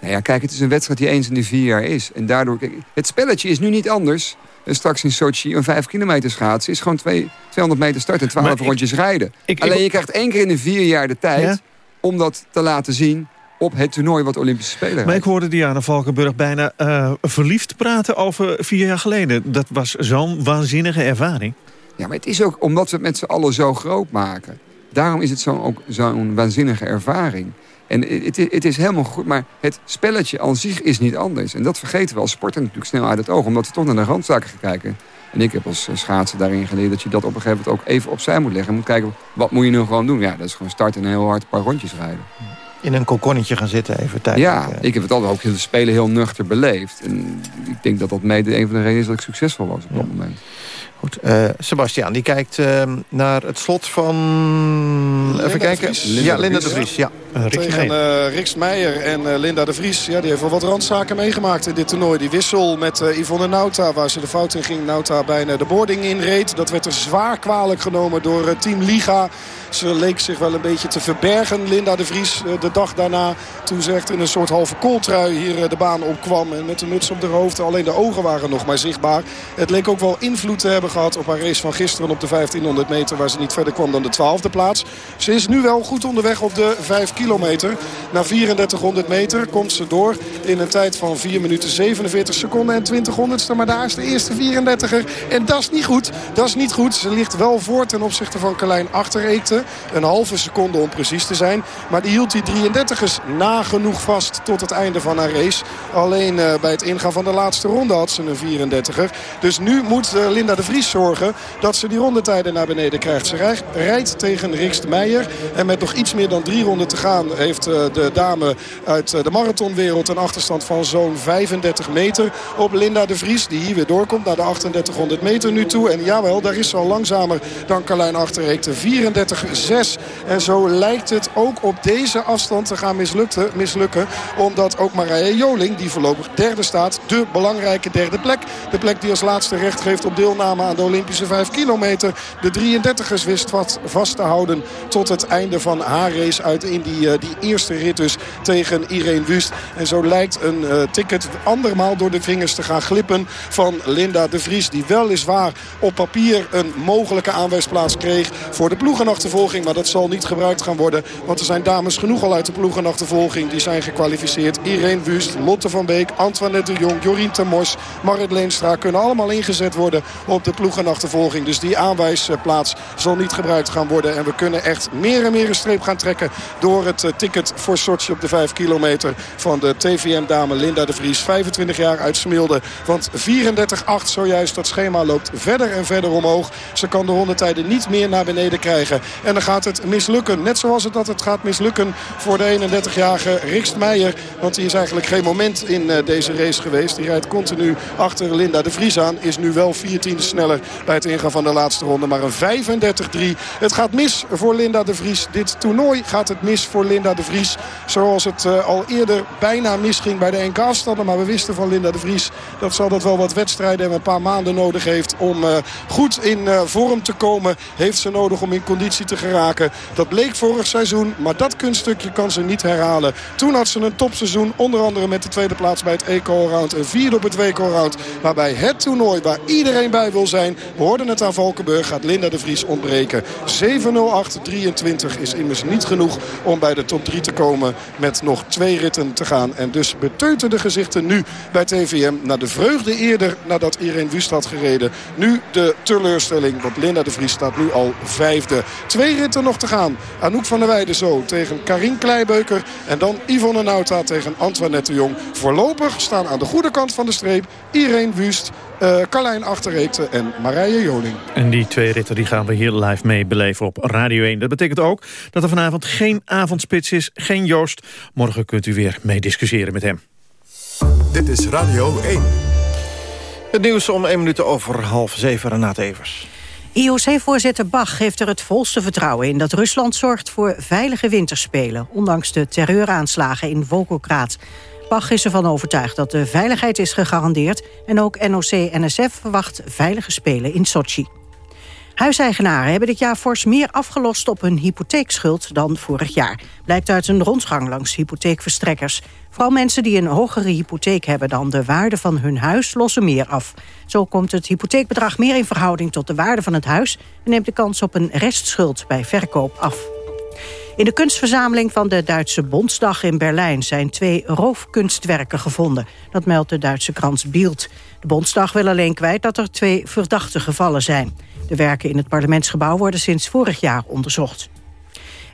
Nou ja, kijk, het is een wedstrijd die eens in de vier jaar is. En daardoor, kijk, het spelletje is nu niet anders. Straks in Sochi een 5 kilometer schaatsen is gewoon 200 meter start en 12 rondjes rijden. Ik, Alleen je krijgt één keer in de vier jaar de tijd om dat te laten zien op het toernooi wat Olympische Spelen Maar ik hoorde Diana Valkenburg bijna uh, verliefd praten over vier jaar geleden. Dat was zo'n waanzinnige ervaring. Ja, maar het is ook omdat we het met z'n allen zo groot maken. Daarom is het zo'n zo'n waanzinnige ervaring. En het, het, is helemaal goed, maar het spelletje aan zich is niet anders. En dat vergeten we als sporter natuurlijk snel uit het oog. Omdat we toch naar de randzaken gaan kijken. En ik heb als schaatser daarin geleerd dat je dat op een gegeven moment ook even opzij moet leggen. En moet kijken, wat moet je nu gewoon doen? Ja, dat is gewoon starten en heel hard een paar rondjes rijden. In een kokonnetje gaan zitten even tijd. Ja, ik heb het altijd ook de spelen heel nuchter beleefd. En ik denk dat dat mede een van de redenen is dat ik succesvol was op dat moment. Goed, uh, Sebastiaan, die kijkt uh, naar het slot van... Linda even kijken. Linda ja, Linda de Vries. Ja. Uh, Tegen uh, Riks Meijer en Linda de Vries. Ja, die heeft wel wat randzaken meegemaakt in dit toernooi. Die wissel met Yvonne Nauta, waar ze de fout in ging. Nauta bijna de boarding inreed. Dat werd er zwaar kwalijk genomen door Team Liga. Ze leek zich wel een beetje te verbergen, Linda de Vries, de dag daarna. Toen ze echt in een soort halve kooltrui hier de baan opkwam. En met de muts op de hoofd. Alleen de ogen waren nog maar zichtbaar. Het leek ook wel invloed te hebben gehad op haar race van gisteren op de 1500 meter. Waar ze niet verder kwam dan de 12e plaats. Ze is nu wel goed onderweg op de 5 kilometer. Na 3400 meter komt ze door in een tijd van 4 minuten 47 seconden en 20 honderdste. Maar daar is de eerste 34er. En dat is niet goed. Dat is niet goed. Ze ligt wel voor ten opzichte van Carlijn Achtereekte. Een halve seconde om precies te zijn. Maar die hield die 33ers nagenoeg vast tot het einde van haar race. Alleen uh, bij het ingaan van de laatste ronde had ze een 34er. Dus nu moet uh, Linda de Vries Vries zorgen dat ze die rondetijden naar beneden krijgt. Ze rijdt tegen Rikst Meijer. En met nog iets meer dan drie ronden te gaan heeft de dame uit de marathonwereld een achterstand van zo'n 35 meter op Linda de Vries. Die hier weer doorkomt naar de 3800 meter nu toe. En jawel, daar is ze al langzamer dan Carlijn Achterreekte. 34-6. En zo lijkt het ook op deze afstand te gaan mislukken. omdat ook Marije Joling, die voorlopig derde staat... de belangrijke derde plek. De plek die als laatste recht geeft op deelname aan de Olympische 5 kilometer. De 33ers wist wat vast te houden tot het einde van haar race uit in die, uh, die eerste rit dus tegen Irene Wust. En zo lijkt een uh, ticket andermaal door de vingers te gaan glippen van Linda de Vries. Die weliswaar op papier een mogelijke aanwijsplaats kreeg voor de ploegenachtervolging. Maar dat zal niet gebruikt gaan worden. Want er zijn dames genoeg al uit de ploegenachtervolging. Die zijn gekwalificeerd. Irene Wust, Lotte van Beek, Antoinette de Jong, Jorien Temors, Marit Leenstra kunnen allemaal ingezet worden op de ploegenachtervolging. Dus die aanwijsplaats zal niet gebruikt gaan worden. En we kunnen echt meer en meer een streep gaan trekken door het eh, ticket voor Sochi op de 5 kilometer van de TVM-dame Linda de Vries. 25 jaar uit Smilde. Want 34-8 zojuist dat schema loopt verder en verder omhoog. Ze kan de rondetijden niet meer naar beneden krijgen. En dan gaat het mislukken. Net zoals het dat het gaat mislukken voor de 31-jarige Rikst Meijer. Want die is eigenlijk geen moment in uh, deze race geweest. Die rijdt continu achter Linda de Vries aan. Is nu wel 14 sneller bij het ingaan van de laatste ronde. Maar een 35-3. Het gaat mis voor Linda de Vries. Dit toernooi gaat het mis voor Linda de Vries. Zoals het uh, al eerder bijna misging bij de NK afstanden. Maar we wisten van Linda de Vries dat zal dat wel wat wedstrijden en een paar maanden nodig heeft om uh, goed in uh, vorm te komen. Heeft ze nodig om in conditie te geraken. Dat bleek vorig seizoen, maar dat kunststukje kan ze niet herhalen. Toen had ze een topseizoen, onder andere met de tweede plaats bij het Eco-round. Een vierde op het WK-round. Maar bij het toernooi waar iedereen bij wil zijn, we hoorden het aan Valkenburg, gaat Linda de Vries ontbreken. 7-0-8-23 is immers niet genoeg om bij de top 3 te komen met nog twee ritten te gaan. En dus beteuten de gezichten nu bij TVM naar de vreugde eerder nadat Irene Wust had gereden. Nu de teleurstelling, want Linda de Vries staat nu al vijfde. Twee ritten nog te gaan. Anouk van der Weijden zo tegen Karin Kleibeuker. En dan Yvonne Nauta tegen Antoinette de Jong. Voorlopig staan aan de goede kant van de streep Irene Wust... Uh, Carlijn Achterreekte en Marije Joling. En die twee ritten die gaan we hier live mee beleven op Radio 1. Dat betekent ook dat er vanavond geen avondspits is, geen Joost. Morgen kunt u weer mee discussiëren met hem. Dit is Radio 1. Het nieuws om 1 minuut over half zeven, Renate Evers. IOC-voorzitter Bach heeft er het volste vertrouwen in... dat Rusland zorgt voor veilige winterspelen... ondanks de terreuraanslagen in Volgograd. Bach is ervan overtuigd dat de veiligheid is gegarandeerd... en ook NOC-NSF verwacht veilige spelen in Sochi. Huiseigenaren hebben dit jaar fors meer afgelost op hun hypotheekschuld dan vorig jaar. Blijkt uit een rondgang langs hypotheekverstrekkers. Vooral mensen die een hogere hypotheek hebben dan de waarde van hun huis lossen meer af. Zo komt het hypotheekbedrag meer in verhouding tot de waarde van het huis... en neemt de kans op een restschuld bij verkoop af. In de kunstverzameling van de Duitse Bondsdag in Berlijn... zijn twee roofkunstwerken gevonden. Dat meldt de Duitse krant Bild. De Bondsdag wil alleen kwijt dat er twee verdachte gevallen zijn. De werken in het parlementsgebouw worden sinds vorig jaar onderzocht.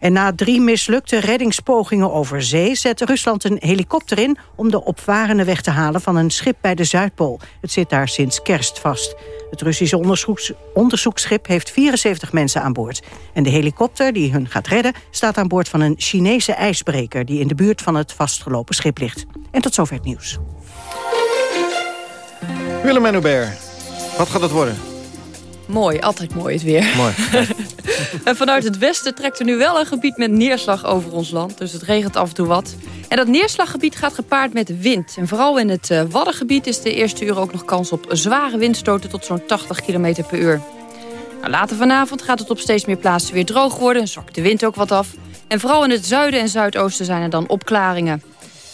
En na drie mislukte reddingspogingen over zee... zet Rusland een helikopter in om de opvarenden weg te halen... van een schip bij de Zuidpool. Het zit daar sinds kerst vast. Het Russische onderzoeks onderzoeksschip heeft 74 mensen aan boord. En de helikopter die hun gaat redden... staat aan boord van een Chinese ijsbreker... die in de buurt van het vastgelopen schip ligt. En tot zover het nieuws. Willem en Hubert, wat gaat het worden? Mooi, altijd mooi het weer. Mooi. en vanuit het westen trekt er nu wel een gebied met neerslag over ons land. Dus het regent af en toe wat. En dat neerslaggebied gaat gepaard met wind. En vooral in het uh, Waddengebied is de eerste uur ook nog kans op zware windstoten tot zo'n 80 km per uur. Nou, later vanavond gaat het op steeds meer plaatsen weer droog worden. Zakt de wind ook wat af. En vooral in het zuiden en zuidoosten zijn er dan opklaringen.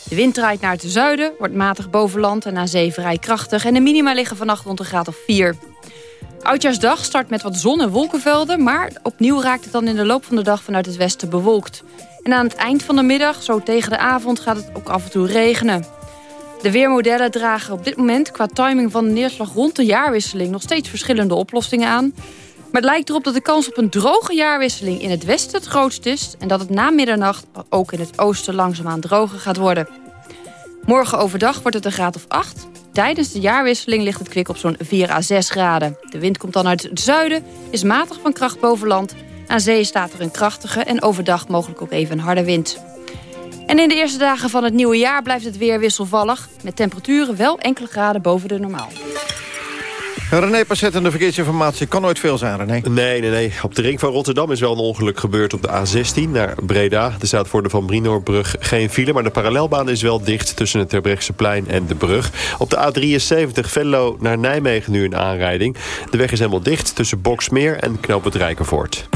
De wind draait naar het zuiden, wordt matig boven land en aan zee vrij krachtig. En de minima liggen vannacht rond een graad of 4. Oudjaarsdag start met wat zon- en wolkenvelden... maar opnieuw raakt het dan in de loop van de dag vanuit het westen bewolkt. En aan het eind van de middag, zo tegen de avond, gaat het ook af en toe regenen. De weermodellen dragen op dit moment qua timing van de neerslag rond de jaarwisseling... nog steeds verschillende oplossingen aan. Maar het lijkt erop dat de kans op een droge jaarwisseling in het westen het grootst is... en dat het na middernacht ook in het oosten langzaamaan droger gaat worden. Morgen overdag wordt het een graad of 8. Tijdens de jaarwisseling ligt het kwik op zo'n 4 à 6 graden. De wind komt dan uit het zuiden, is matig van kracht boven land. Aan zee staat er een krachtige en overdag mogelijk ook even een harde wind. En in de eerste dagen van het nieuwe jaar blijft het weer wisselvallig... met temperaturen wel enkele graden boven de normaal. René Passet en de verkeersinformatie kan nooit veel zijn, René. Nee, nee, nee. Op de ring van Rotterdam is wel een ongeluk gebeurd op de A16 naar Breda. Er staat voor de Van Brinoorbrug geen file, maar de parallelbaan is wel dicht tussen het Terbrechtseplein en de brug. Op de A73 Venlo naar Nijmegen nu een aanrijding. De weg is helemaal dicht tussen Boksmeer en Knoop het Rijkenvoort.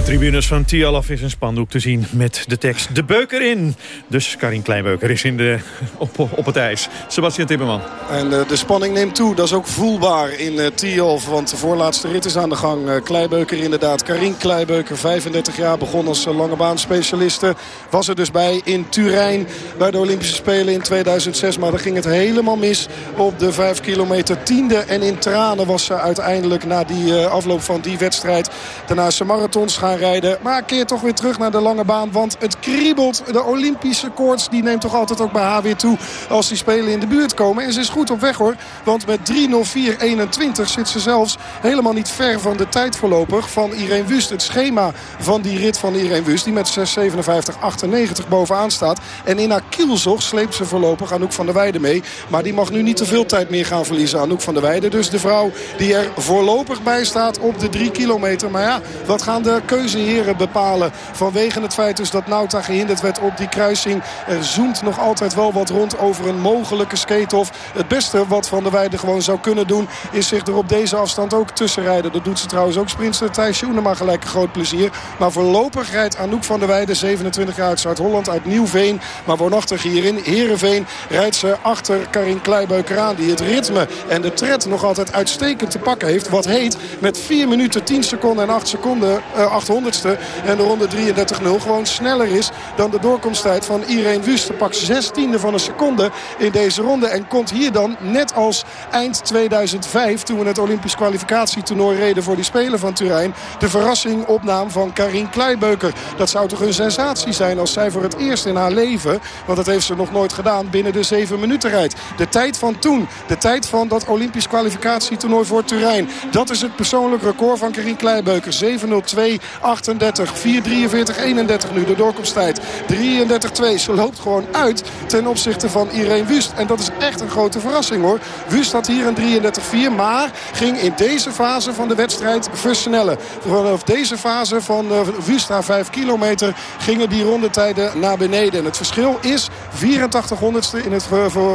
De tribunes van Tialaf is een spandoek te zien met de tekst De Beuker in. Dus Karin Kleinbeuker is in de, op, op het ijs. Sebastian Timmerman. En uh, de spanning neemt toe. Dat is ook voelbaar in uh, Tialf. Want de voorlaatste rit is aan de gang. Uh, Kleinbeuker inderdaad. Karin Kleinbeuker, 35 jaar, begon als lange baanspecialiste. Was er dus bij in Turijn bij de Olympische Spelen in 2006. Maar dan ging het helemaal mis op de 5 kilometer tiende. En in tranen was ze uiteindelijk na die afloop van die wedstrijd. Daarna zijn marathons gaan rijden. Maar keer toch weer terug naar de lange baan. Want het kriebelt. De Olympische koorts die neemt toch altijd ook bij haar weer toe. Als die spelen in de buurt komen. En ze is goed op weg hoor. Want met 3.04.21 zit ze zelfs helemaal niet ver van de tijd voorlopig van Irene Wust. Het schema van die rit van Irene Wust. Die met 6.57.98 bovenaan staat. En in haar sleept ze voorlopig Anouk van der Weijden mee. Maar die mag nu niet te veel tijd meer gaan verliezen. Anouk van der Weijden. Dus de vrouw die er voorlopig bij staat op de 3 kilometer. Maar ja, wat gaan de keuzeheren bepalen. Vanwege het feit dus dat Nauta gehinderd werd op die kruising. Er zoemt nog altijd wel wat rond over een mogelijke skate-off. Het beste wat Van der Weijden gewoon zou kunnen doen... is zich er op deze afstand ook tussenrijden. Dat doet ze trouwens ook sprinter Thijs Schoenema gelijk een groot plezier. Maar voorlopig rijdt Anouk van der Weijden, 27 jaar uit Zuid-Holland, uit Nieuwveen. Maar woonachtig hier in Heerenveen rijdt ze achter Karin Kleibeuker aan... die het ritme en de tred nog altijd uitstekend te pakken heeft. Wat heet met 4 minuten 10 seconden en 8 seconden... Uh, 800ste en de ronde 33-0 gewoon sneller is dan de doorkomsttijd van Irene Wust. Pakt 16e van een seconde in deze ronde en komt hier dan net als eind 2005 toen we het Olympisch kwalificatietoernooi reden voor die Spelen van Turijn de verrassing opnaam van Karin Kleibeuker. Dat zou toch een sensatie zijn als zij voor het eerst in haar leven, want dat heeft ze nog nooit gedaan, binnen de 7 minuten rijdt. De tijd van toen, de tijd van dat Olympisch kwalificatietoernooi voor Turijn. Dat is het persoonlijk record van Karin Kleibeuker. 7.02 38, 4, 43, 31 nu de doorkomsttijd. 33, 2. Ze loopt gewoon uit ten opzichte van Irene Wust. En dat is echt een grote verrassing hoor. Wust had hier een 33, 4. Maar ging in deze fase van de wedstrijd versnellen. Vanaf deze fase van uh, Wust naar 5 kilometer gingen die rondetijden naar beneden. En het verschil is 84 honderdste in het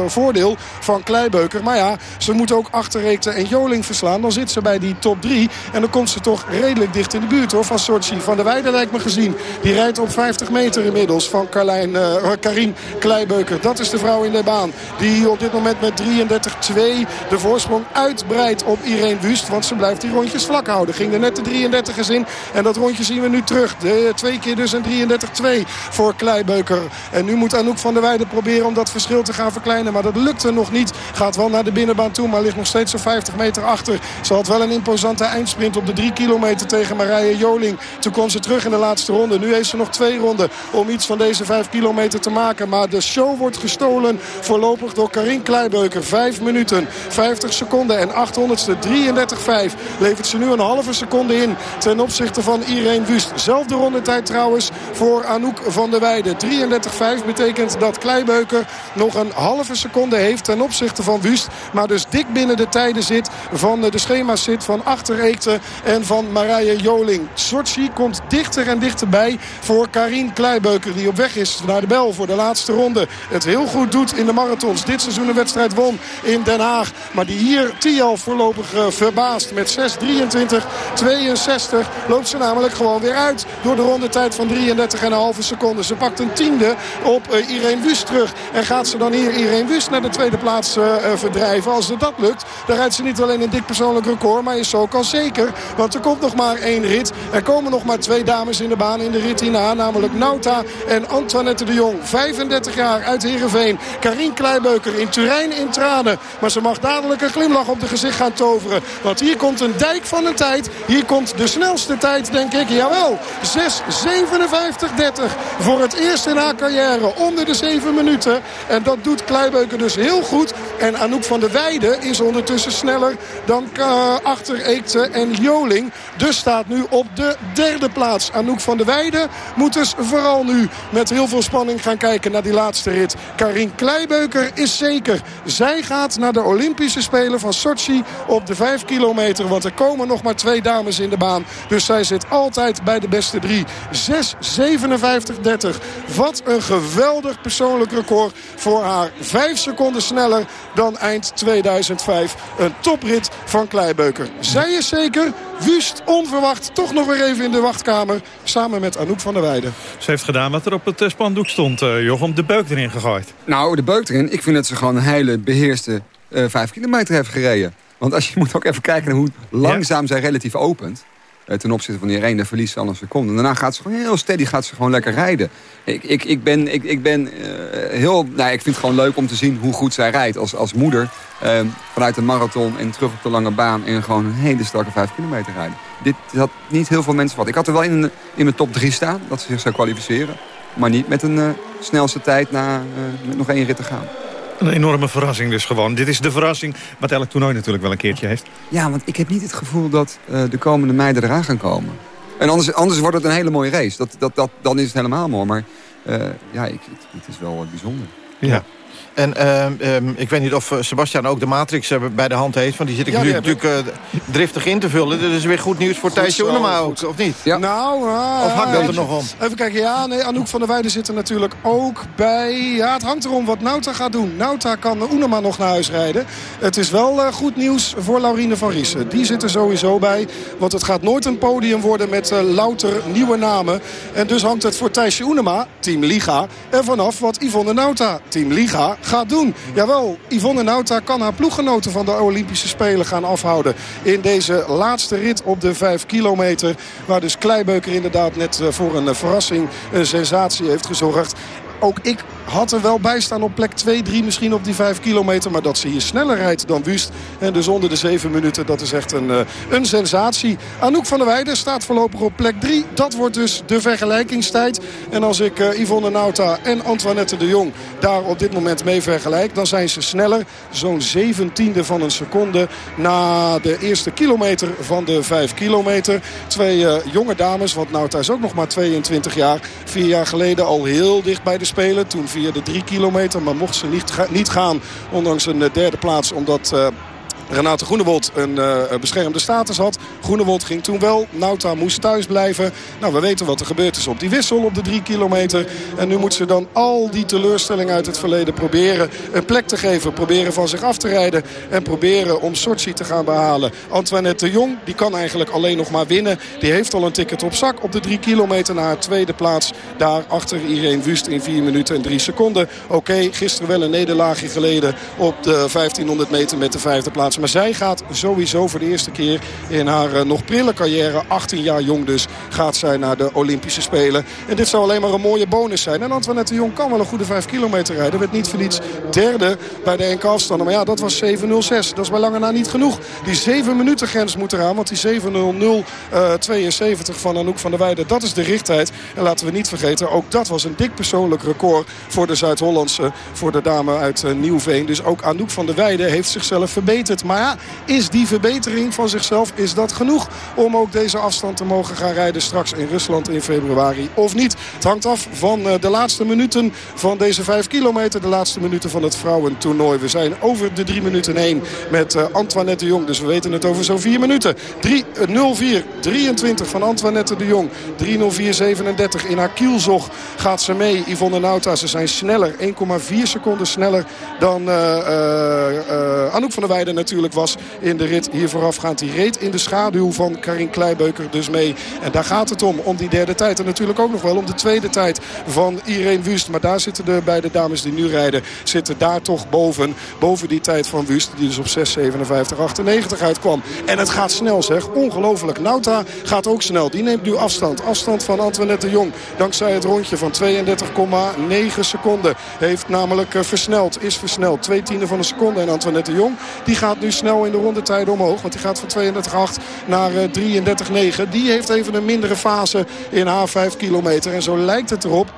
voordeel van Kleibeuker. Maar ja, ze moet ook Achterreekte en Joling verslaan. Dan zit ze bij die top 3. En dan komt ze toch redelijk dicht in de buurt hoor. Van Van der Weijden lijkt me gezien. Die rijdt op 50 meter inmiddels van Carlijn, uh, Karin Kleibeuker. Dat is de vrouw in de baan. Die op dit moment met 33-2 de voorsprong uitbreidt op Irene Wust. Want ze blijft die rondjes vlak houden. Ging er net de 33ers in. En dat rondje zien we nu terug. De, twee keer dus een 33-2 voor Kleibeuker. En nu moet Anouk van der Weijden proberen om dat verschil te gaan verkleinen. Maar dat lukt er nog niet. Gaat wel naar de binnenbaan toe. Maar ligt nog steeds zo'n 50 meter achter. Ze had wel een imposante eindsprint op de 3 kilometer tegen Marije Joling. Toen kwam ze terug in de laatste ronde. Nu heeft ze nog twee ronden om iets van deze 5 kilometer te maken. Maar de show wordt gestolen voorlopig door Karin Kleibeuker. 5 minuten, 50 seconden en 800ste 33-5. Levert ze nu een halve seconde in ten opzichte van Irene Wust. Zelfde rondetijd trouwens voor Anouk van der Weijden. 33-5 betekent dat Kleibeuker nog een halve seconde heeft ten opzichte van Wust. Maar dus dik binnen de tijden zit van de schema's zit van Achtereekte en van Marije Joling. Komt dichter en dichterbij voor Karin Kleibeuker. Die op weg is naar de bel voor de laatste ronde. Het heel goed doet in de marathons. Dit seizoen een wedstrijd won in Den Haag. Maar die hier Tial voorlopig uh, verbaast. Met 6.23.62 loopt ze namelijk gewoon weer uit. Door de rondetijd van 33,5 seconden. Ze pakt een tiende op uh, Irene Wust terug. En gaat ze dan hier Irene Wust naar de tweede plaats uh, verdrijven. Als ze dat lukt, dan rijdt ze niet alleen een dik persoonlijk record. Maar is zo al zeker. Want er komt nog maar één rit. Er komen nog maar twee dames in de baan in de rit hierna. Namelijk Nauta en Antoinette de Jong. 35 jaar uit Heerenveen. Karin Kleibeuker in Turijn in tranen. Maar ze mag dadelijk een glimlach op de gezicht gaan toveren. Want hier komt een dijk van een tijd. Hier komt de snelste tijd, denk ik. Jawel, 6.57.30 voor het eerst in haar carrière. Onder de 7 minuten. En dat doet Kleibeuker dus heel goed. En Anouk van der Weijden is ondertussen sneller dan uh, achter Eekte en Joling. Dus staat nu op de derde plaats. Anouk van der Weijden moet dus vooral nu met heel veel spanning gaan kijken naar die laatste rit. Karin Kleibeuker is zeker. Zij gaat naar de Olympische Spelen van Sochi op de 5 kilometer. Want er komen nog maar twee dames in de baan. Dus zij zit altijd bij de beste drie. 6.57.30. Wat een geweldig persoonlijk record voor haar. Vijf seconden sneller dan eind 2005. Een toprit van Kleibeuker. Zij is zeker, Wust, onverwacht, toch nog weer even in de wachtkamer. Samen met Anouk van der Weijden. Ze heeft gedaan wat er op het eh, spandoek stond, uh, Jochem. De beuk erin gegooid. Nou, de beuk erin. Ik vind dat ze gewoon een hele beheerste uh, vijf kilometer heeft gereden. Want als je moet ook even kijken naar hoe langzaam ja. zij relatief opent. Uh, ten opzichte van die ene verlies van een seconde. Daarna gaat ze gewoon heel steady gaat ze gewoon lekker rijden. Ik, ik, ik ben, ik, ik ben uh, heel... Nou, ik vind het gewoon leuk om te zien hoe goed zij rijdt. Als, als moeder uh, vanuit de marathon en terug op de lange baan... en gewoon een hele strakke vijf kilometer rijden. Dit had niet heel veel mensen wat. Ik had er wel in, in mijn top drie staan dat ze zich zou kwalificeren. Maar niet met een snelste tijd na met nog één rit te gaan. Een enorme verrassing dus gewoon. Dit is de verrassing wat elk toernooi natuurlijk wel een keertje heeft. Ja, want ik heb niet het gevoel dat uh, de komende meiden eraan gaan komen. En anders, anders wordt het een hele mooie race. Dat, dat, dat, dan is het helemaal mooi. Maar uh, ja, ik, het, het, is wel bijzonder. Ja. En uh, um, ik weet niet of Sebastian ook de Matrix uh, bij de hand heeft. Want die zit ik ja, nu natuurlijk uh, driftig in te vullen. Dat is weer goed nieuws voor Thijs Joenema ook, of niet? Ja. Nou, of hangt dat er nog om? Even kijken, ja, nee, Anouk van der Weijden zit er natuurlijk ook bij. Ja, het hangt erom wat Nauta gaat doen. Nauta kan Oenema nog naar huis rijden. Het is wel goed nieuws voor Laurine van Riesen. Die zit er sowieso bij. Want het gaat nooit een podium worden met louter nieuwe namen. En dus hangt het voor Thijsje Oenema, Team Liga... er vanaf wat Yvonne Nauta, Team Liga gaat doen. Jawel, Yvonne Nauta kan haar ploeggenoten van de Olympische Spelen gaan afhouden. In deze laatste rit op de 5 kilometer. Waar dus Kleibeuker inderdaad net voor een verrassing, een sensatie heeft gezorgd ook ik had er wel bij staan op plek 2, 3 misschien op die 5 kilometer. Maar dat ze hier sneller rijdt dan Wust. En dus onder de 7 minuten, dat is echt een, een sensatie. Anouk van der Weijden staat voorlopig op plek 3. Dat wordt dus de vergelijkingstijd. En als ik uh, Yvonne Nauta en Antoinette de Jong daar op dit moment mee vergelijk... dan zijn ze sneller, zo'n 17e van een seconde... na de eerste kilometer van de 5 kilometer. Twee uh, jonge dames, want Nauta is ook nog maar 22 jaar. Vier jaar geleden al heel dicht bij de Spelen. Toen via de drie kilometer. Maar mocht ze niet, niet gaan, ondanks een derde plaats. Omdat... Renate Groenewold een uh, beschermde status had. Groenewold ging toen wel. Nauta moest thuis blijven. Nou, we weten wat er gebeurd is op die wissel op de drie kilometer. En nu moet ze dan al die teleurstelling uit het verleden proberen een plek te geven. Proberen van zich af te rijden. En proberen om Sochi te gaan behalen. Antoinette de Jong, die kan eigenlijk alleen nog maar winnen. Die heeft al een ticket op zak op de drie kilometer naar haar tweede plaats. Daar achter Irene Wust in 4 minuten en 3 seconden. Oké, gisteren wel een nederlaagje geleden op de 1500 meter met de vijfde plaats. Maar zij gaat sowieso voor de eerste keer in haar uh, nog prille carrière, 18 jaar jong dus, gaat zij naar de Olympische Spelen. En dit zou alleen maar een mooie bonus zijn. En Antoinette de Jong kan wel een goede 5 kilometer rijden. Werd niet voor derde bij de enkele afstanden. Maar ja, dat was 7.06. Dat is bij lange na niet genoeg. Die 7 minuten grens moet eraan. Want die 7.00 uh, 72 van Anouk van der Weijden, dat is de richttijd. En laten we niet vergeten, ook dat was een dik persoonlijk record voor de Zuid-Hollandse, voor de dame uit uh, Nieuwveen. Dus ook Anouk van der Weijden heeft zichzelf verbeterd. Maar ja, is die verbetering van zichzelf, is dat genoeg om ook deze afstand te mogen gaan rijden straks in Rusland in februari of niet? Het hangt af van de laatste minuten van deze 5 kilometer, de laatste minuten van het vrouwentoernooi. We zijn over de 3 minuten heen met uh, Antoinette de Jong, dus we weten het over zo'n 4 minuten. 3-0-4-23 van Antoinette de Jong, 3-0-4-37 in haar kielzog gaat ze mee. Yvonne Nauta, ze zijn sneller, 1,4 seconden sneller dan uh, Anouk van der Weijden natuurlijk was in de rit hier voorafgaand. Die reed in de schaduw van Karin Kleibeuker dus mee. En daar gaat het om, om die derde tijd. En natuurlijk ook nog wel om de tweede tijd van Irene Wust. Maar daar zitten de beide dames die nu rijden, zitten daar toch boven. Boven die tijd van Wust, die dus op 6.57.98 uitkwam. En het gaat snel zeg, ongelooflijk. Nauta gaat ook snel, die neemt nu afstand. Afstand van Antoinette de Jong, dankzij het rondje van 32,9 seconden. Heeft namelijk eh, versneld, is versneld. Twee tienden van een seconde. En Antoinette de Jong, die gaat nu snel in de rondetijden omhoog. Want die gaat van 32,8 naar 33,9. Eh, die heeft even een mindere fase in haar 5 kilometer. En zo lijkt het erop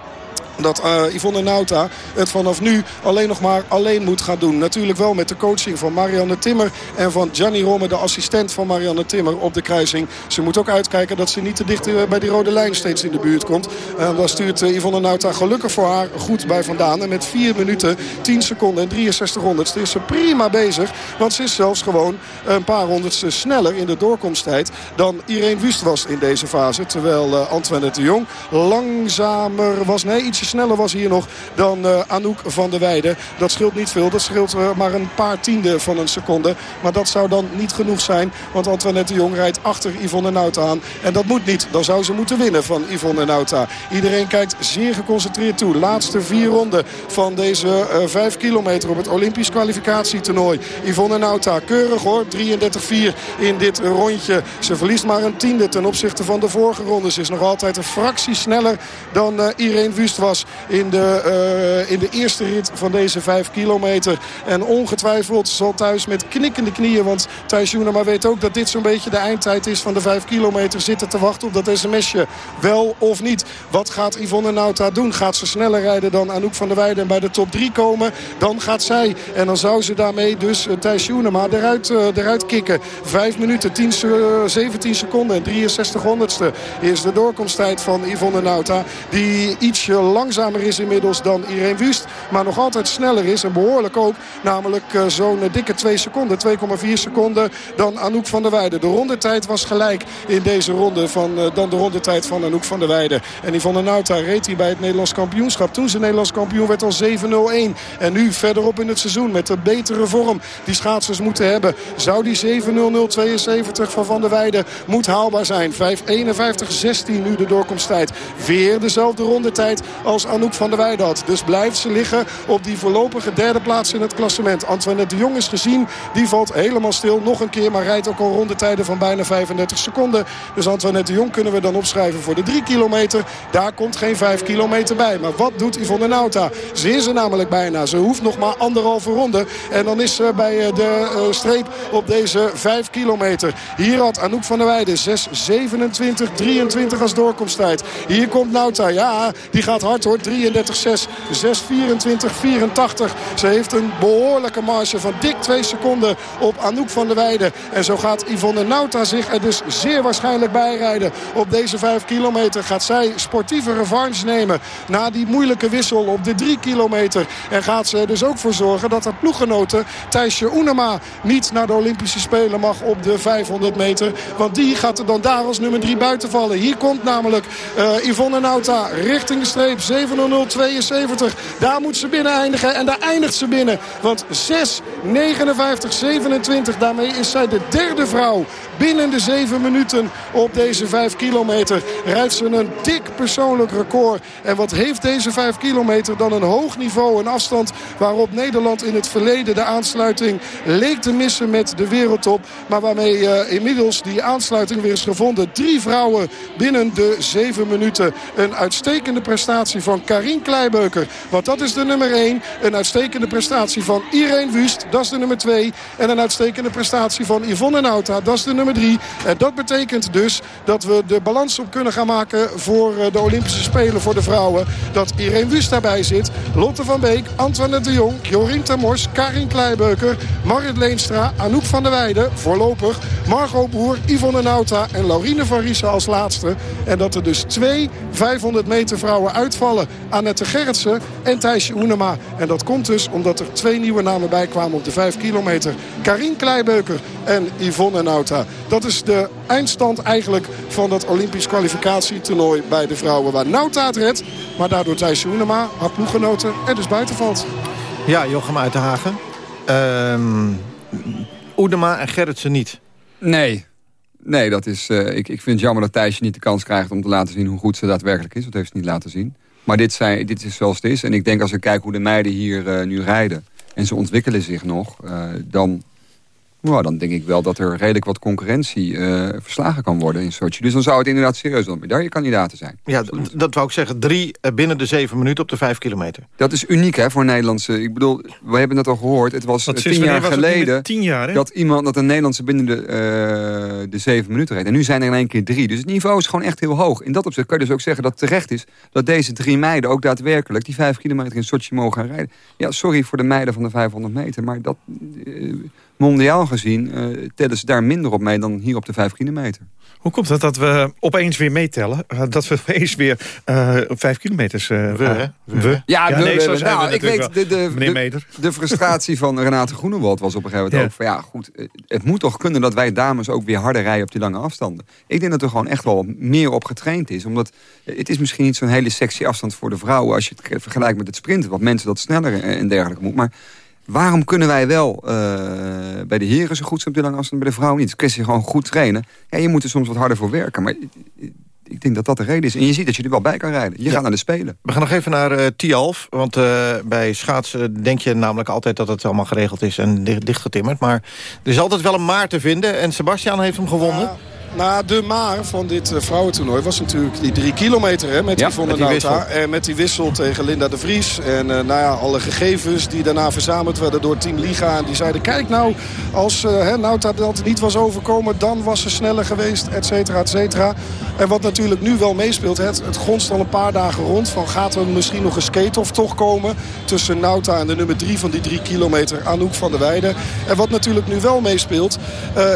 dat uh, Yvonne Nauta het vanaf nu alleen nog maar alleen moet gaan doen. Natuurlijk wel met de coaching van Marianne Timmer en van Gianni Romme, de assistent van Marianne Timmer op de kruising. Ze moet ook uitkijken dat ze niet te dicht eh, bij die rode lijn steeds in de buurt komt. En daar stuurt uh, Yvonne Nauta gelukkig voor haar goed bij vandaan. En met 4 minuten, 10 seconden en 63 honderdste is ze prima bezig. Want ze is zelfs gewoon een paar honderdste sneller in de doorkomsttijd dan Irene Wust was in deze fase. Terwijl uh, de Jong langzamer was. Nee, ietsje sneller was hier nog dan uh, Anouk van der Weijden. Dat scheelt niet veel. Dat scheelt uh, maar een paar tienden van een seconde. Maar dat zou dan niet genoeg zijn. Want Antoinette de Jong rijdt achter Yvonne Nauta aan. En dat moet niet. Dan zou ze moeten winnen van Yvonne Nauta. Iedereen kijkt zeer geconcentreerd toe. Laatste vier ronden van deze uh, vijf kilometer op het Olympisch kwalificatietoernooi. Yvonne Nauta, keurig hoor. 33-4 in dit rondje. Ze verliest maar een tiende ten opzichte van de vorige ronde. Ze is nog altijd een fractie sneller dan Irene Wust was in de, uh, in de eerste rit van deze 5 kilometer. En ongetwijfeld zal thuis met knikkende knieën. Want Thijs maar weet ook dat dit zo'n beetje de eindtijd is van de 5 kilometer. Zitten te wachten op dat sms'je. Wel of niet. Wat gaat Yvonne Nauta doen? Gaat ze sneller rijden dan Anouk van der Weijden en bij de top 3 komen? Dan gaat zij. En dan zou ze daarmee dus uh, Thijs Joenema eruit, uh, eruit kicken. 5 minuten, 10, 17 seconden en 63 honderdste is de doorkomsttijd van Yvonne Nauta. Die ietsje lang langzamer is inmiddels dan Irene Wust. Maar nog altijd sneller is en behoorlijk ook. Namelijk uh, zo'n dikke 2 seconden. 2,4 seconden dan Anouk van der Weijden. De rondetijd was gelijk in deze ronde van, uh, dan de rondetijd van Anouk van der Weijden. En Yvonne Nauta reed hier bij het Nederlands kampioenschap. Toen ze Nederlands kampioen werd al 7-0-1. En nu verderop in het seizoen met de betere vorm die schaatsers moeten hebben. Zou die 7-0-0-72 van Van der Weijden moet haalbaar zijn. 5-51-16 nu de doorkomsttijd. Weer dezelfde rondetijd als als Anouk van der Weijden had. Dus blijft ze liggen op die voorlopige derde plaats in het klassement. Antoinette de Jong is gezien. Die valt helemaal stil. Nog een keer, maar rijdt ook al rondetijden van bijna 35 seconden. Dus Antoinette de Jong kunnen we dan opschrijven voor de 3 kilometer. Daar komt geen 5 kilometer bij. Maar wat doet Yvonne Nauta? Ze is er namelijk bijna. Ze hoeft nog maar anderhalve ronde. En dan is ze bij eh, de uh, streep op deze 5 kilometer. Hier had Anouk van der Weijden 6, 27, 23 als doorkomsttijd. Hier komt Nauta. Ja, die gaat hard hoor. 33-6, 6-24-84. Ze heeft een behoorlijke marge van dik 2 seconden op Anouk van der Weijden. En zo gaat Yvonne Nauta zich er dus zeer waarschijnlijk bijrijden. Op deze 5 kilometer gaat zij sportieve revanche nemen. Na die moeilijke wissel op de 3 kilometer. En gaat ze er dus ook voor zorgen dat haar ploeggenoten Thijsje Oenema niet naar de Olympische Spelen mag op de 500 meter. Want die gaat er dan daar als nummer 3 buiten vallen. Hier komt namelijk uh, Yvonne Nauta richting de streep. 7.00.72. Daar moet ze binnen eindigen. En daar eindigt ze binnen. Want 6, 59, 27. Daarmee is zij de derde vrouw binnen de 7 minuten op deze 5 kilometer. Rijdt ze een dik persoonlijk record. En wat heeft deze 5 kilometer dan een hoog niveau. Een afstand waarop Nederland in het verleden de aansluiting leek te missen met de wereldtop. Maar waarmee uh, inmiddels die aansluiting weer is gevonden. Drie vrouwen binnen de 7 minuten. Een uitstekende prestatie van Karin Kleibeuker. Want dat is de nummer 1. Een uitstekende prestatie van Irene Wust. Dat is de nummer 2. En een uitstekende prestatie van Yvonne Nauta. Dat is de nummer 3. En dat betekent dus dat we de balans op kunnen gaan maken... voor eh, de Olympische Spelen voor de vrouwen. Dat Irene Wust daarbij zit. Lotte van Beek, Antoinette de Jong, Jorien Termors, Karin Kleibeuker... Marit Leenstra, Anouk van der Weijden, voorlopig... Margot Boer, Yvonne Nauta en Laurine van Riesen als laatste. En dat er dus twee 500 meter vrouwen uitvallen. Annette Gerritsen en Thijsje Oenema. En dat komt dus omdat er twee nieuwe namen bij kwamen op de 5 kilometer. Karin Kleibeuker en Yvonne Nauta. Dat is de eindstand eigenlijk van dat Olympisch kwalificatietoernooi bij de vrouwen. Waar Nauta het redt, maar daardoor Thijsje Oenema, haar ploeggenoten, er dus buiten valt. Ja, Jochem Uitenhagen. Ehm Oedema en Gerritsen niet. Nee. Nee, dat is, ik, ik vind het jammer dat Thijsje niet de kans krijgt... om te laten zien hoe goed ze daadwerkelijk is. Dat heeft ze niet laten zien. Maar dit, zijn, dit is zoals het is. En ik denk als ik kijk hoe de meiden hier nu rijden... en ze ontwikkelen zich nog... dan nou, dan denk ik wel dat er redelijk wat concurrentie uh, verslagen kan worden in Sochi. Dus dan zou het inderdaad serieus wel medaillekandidaten zijn. Ja, dat wou ik zeggen. Drie uh, binnen de zeven minuten op de vijf kilometer. Dat is uniek hè, voor Nederlandse. Ik bedoel, we hebben het al gehoord. Het was Wat tien jaar geleden tien jaar, dat iemand, dat een Nederlandse binnen de, uh, de zeven minuten reed. En nu zijn er in één keer drie. Dus het niveau is gewoon echt heel hoog. In dat opzicht kan je dus ook zeggen dat het terecht is dat deze drie meiden ook daadwerkelijk die vijf kilometer in Sochi mogen gaan rijden. Ja, sorry voor de meiden van de 500 meter, maar dat mondiaal gezien uh, tellen ze daar minder op mee dan hier op de 5 kilometer. Hoe komt het dat we opeens weer meetellen? Uh, dat we opeens weer uh, vijf kilometers... Uh, we, hè? we, Ja, ja nee, we, nou, ik weet, de, de, de, de, frustratie van Renate Groenewald was op een gegeven moment ja. ook van... ja, goed, het moet toch kunnen dat wij dames ook weer harder rijden op die lange afstanden. Ik denk dat er gewoon echt wel meer op getraind is. Omdat het is misschien niet zo'n hele sexy afstand voor de vrouwen... als je het vergelijkt met het sprinten, wat mensen dat sneller en dergelijke moet. Maar Waarom kunnen wij wel uh, bij de heren zo goed zijn op de lange afstand... bij de vrouwen niet? Dus je gewoon goed trainen. Ja, je moet er soms wat harder voor werken. Maar ik denk dat dat de reden is. En je ziet dat je er wel bij kan rijden. Je ja. gaat naar de Spelen. We gaan nog even naar uh, Tialf. Want uh, bij schaatsen denk je namelijk altijd dat het allemaal geregeld is... en dichtgetimmerd. Maar er is altijd wel een maar te vinden. En Sebastian heeft hem gewonnen. Ja. Nou, de maar van dit uh, vrouwentoernooi was natuurlijk die drie kilometer hè, met ja, Yvonne met Nauta. En met die wissel tegen Linda de Vries. En uh, nou ja, alle gegevens die daarna verzameld werden door Team Liga. En die zeiden, kijk nou, als uh, hè, Nauta dat niet was overkomen... dan was ze sneller geweest, et cetera, et cetera. En wat natuurlijk nu wel meespeelt, het, het gonst al een paar dagen rond... van gaat er misschien nog een skate-off toch komen... tussen Nauta en de nummer drie van die drie kilometer, Anouk van der Weijden. En wat natuurlijk nu wel meespeelt,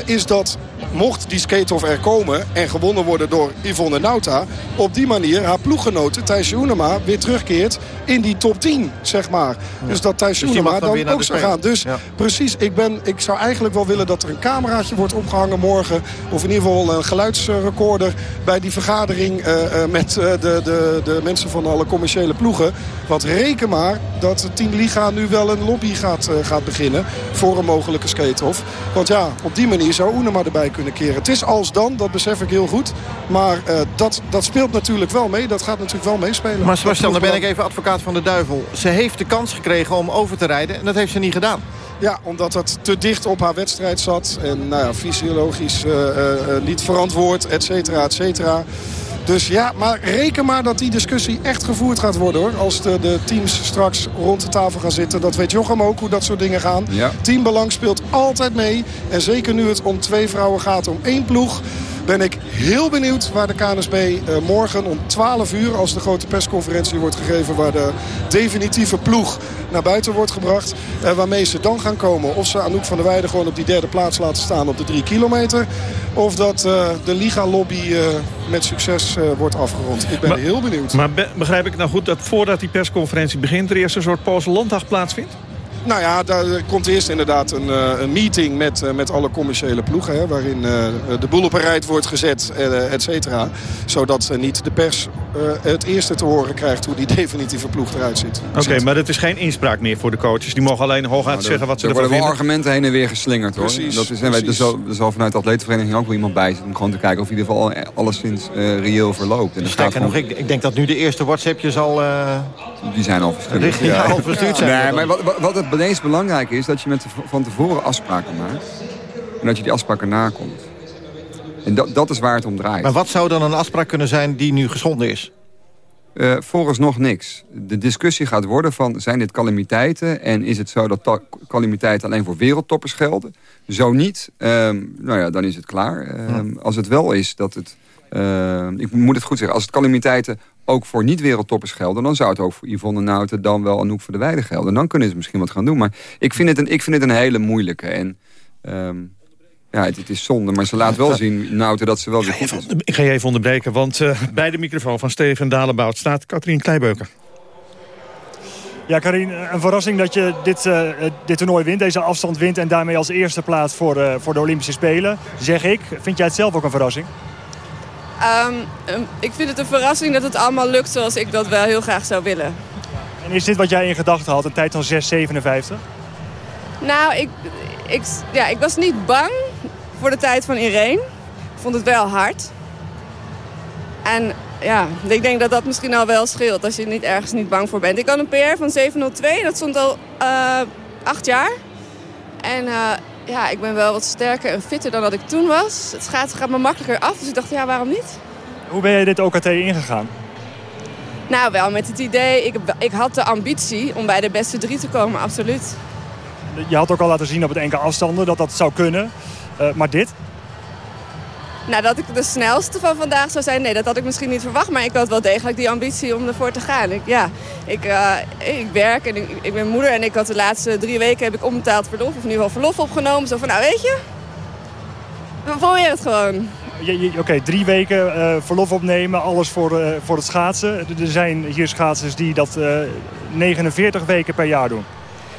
is dat mocht die skate-off er komen en gewonnen worden door Yvonne Nauta... op die manier haar ploeggenoten Thijs Oenema weer terugkeert in die top 10, zeg maar. Dus dat Thijs dus Oenema dan, dan ook zou gaan. Dus ja. precies, ik, ben, ik zou eigenlijk wel willen dat er een cameraatje wordt opgehangen morgen. Of in ieder geval een geluidsrecorder bij die vergadering uh, uh, met uh, de, de, de mensen van alle commerciële ploegen. Want reken maar dat Team Liga nu wel een lobby gaat, gaat beginnen voor een mogelijke skate-off. Want ja, op die manier zou Oenema erbij kunnen keren. Het is als dan, dat besef ik heel goed. Maar uh, dat, dat speelt natuurlijk wel mee. Dat gaat natuurlijk wel meespelen. Maar Sebastian, dan ben ik even advocaat van de duivel. Ze heeft de kans gekregen om over te rijden. En dat heeft ze niet gedaan. Ja, omdat dat te dicht op haar wedstrijd zat. En nou ja, fysiologisch uh, uh, niet verantwoord, et cetera, et cetera. Dus ja, maar reken maar dat die discussie echt gevoerd gaat worden hoor. Als de, de teams straks rond de tafel gaan zitten. Dat weet Jochem ook hoe dat soort dingen gaan. Ja. Teambelang speelt altijd mee. En zeker nu het om twee vrouwen gaat, om één ploeg ben ik heel benieuwd waar de KNSB uh, morgen om 12 uur... als de grote persconferentie wordt gegeven... waar de definitieve ploeg naar buiten wordt gebracht... Uh, waarmee ze dan gaan komen. Of ze Anouk van der Weijden gewoon op die derde plaats laten staan op de drie kilometer... of dat uh, de Liga-lobby met succes wordt afgerond. Ik ben maar, heel benieuwd. Maar be begrijp ik nou goed dat voordat die persconferentie begint... er eerst een soort Poolse landdag plaatsvindt? Nou ja, daar komt eerst inderdaad een, uh, een meeting met, uh, met alle commerciële ploegen. Hè, waarin uh, de boel op een rijt wordt gezet, et cetera. Zodat niet de pers het eerste te horen krijgt hoe die definitieve ploeg eruit ziet. Oké, okay, maar dat is geen inspraak meer voor de coaches. Die mogen alleen hooguit nou, zeggen wat ze er ervan vinden. Er worden wel argumenten heen en weer geslingerd hoor. Precies, dat is, precies. Er, zal, er zal vanuit de atletenvereniging ook wel iemand bij zitten. Om gewoon te kijken of in ieder geval alleszins reëel verloopt. En Sterker nog, ik, ik denk dat nu de eerste WhatsAppjes al... Die zijn al verstuurd. Richting ja. al verstuurd zijn. Nee, maar wat, wat het meest belangrijk is dat je met van tevoren afspraken maakt. En dat je die afspraken nakomt. En dat, dat is waar het om draait. Maar wat zou dan een afspraak kunnen zijn die nu geschonden is? Uh, nog niks. De discussie gaat worden van, zijn dit calamiteiten? En is het zo dat calamiteiten alleen voor wereldtoppers gelden? Zo niet, um, nou ja, dan is het klaar. Um, als het wel is dat het... Uh, ik moet het goed zeggen, als het calamiteiten ook voor niet-wereldtoppers gelden... dan zou het ook voor Yvonne Nauten dan wel Anouk voor de Weide gelden. En dan kunnen ze misschien wat gaan doen. Maar ik vind het een, ik vind het een hele moeilijke. En um, ja, het, het, is zonde, maar ze laat wel zien, Nauten, dat ze wel weer goed is. Ik ga je even onderbreken, want uh, bij de microfoon van Steven Dalenbout... staat Katrien Kleibeuker. Ja, Karin, een verrassing dat je dit, uh, dit toernooi wint, deze afstand wint... en daarmee als eerste plaats voor, uh, voor de Olympische Spelen, zeg ik. Vind jij het zelf ook een verrassing? Um, um, ik vind het een verrassing dat het allemaal lukt zoals ik dat wel heel graag zou willen. En is dit wat jij in gedachten had, een tijd van 6,57? Nou, ik, ik, ja, ik was niet bang voor de tijd van Irene. Ik vond het wel hard. En ja, ik denk dat dat misschien al wel scheelt als je niet ergens niet bang voor bent. Ik had een PR van 702, dat stond al uh, acht jaar. En uh, ja, ik ben wel wat sterker en fitter dan dat ik toen was. Het schaatsen gaat me makkelijker af, dus ik dacht, ja, waarom niet? Hoe ben jij dit OKT ingegaan? Nou, wel met het idee, ik, ik had de ambitie om bij de beste drie te komen, absoluut. Je had ook al laten zien op het enkele afstanden dat dat zou kunnen. Uh, maar dit? Nou, dat ik de snelste van vandaag zou zijn, nee, dat had ik misschien niet verwacht. Maar ik had wel degelijk die ambitie om ervoor te gaan. Ik, ja, ik, uh, ik werk en ik, ik, ben moeder en ik had de laatste drie weken heb ik onbetaald verlof, of ieder geval verlof opgenomen. Zo van, nou weet je, we probeer het gewoon. Oké, okay, drie weken uh, verlof opnemen, alles voor, uh, voor het schaatsen. Er zijn hier schaatsers die dat 49 weken per jaar doen.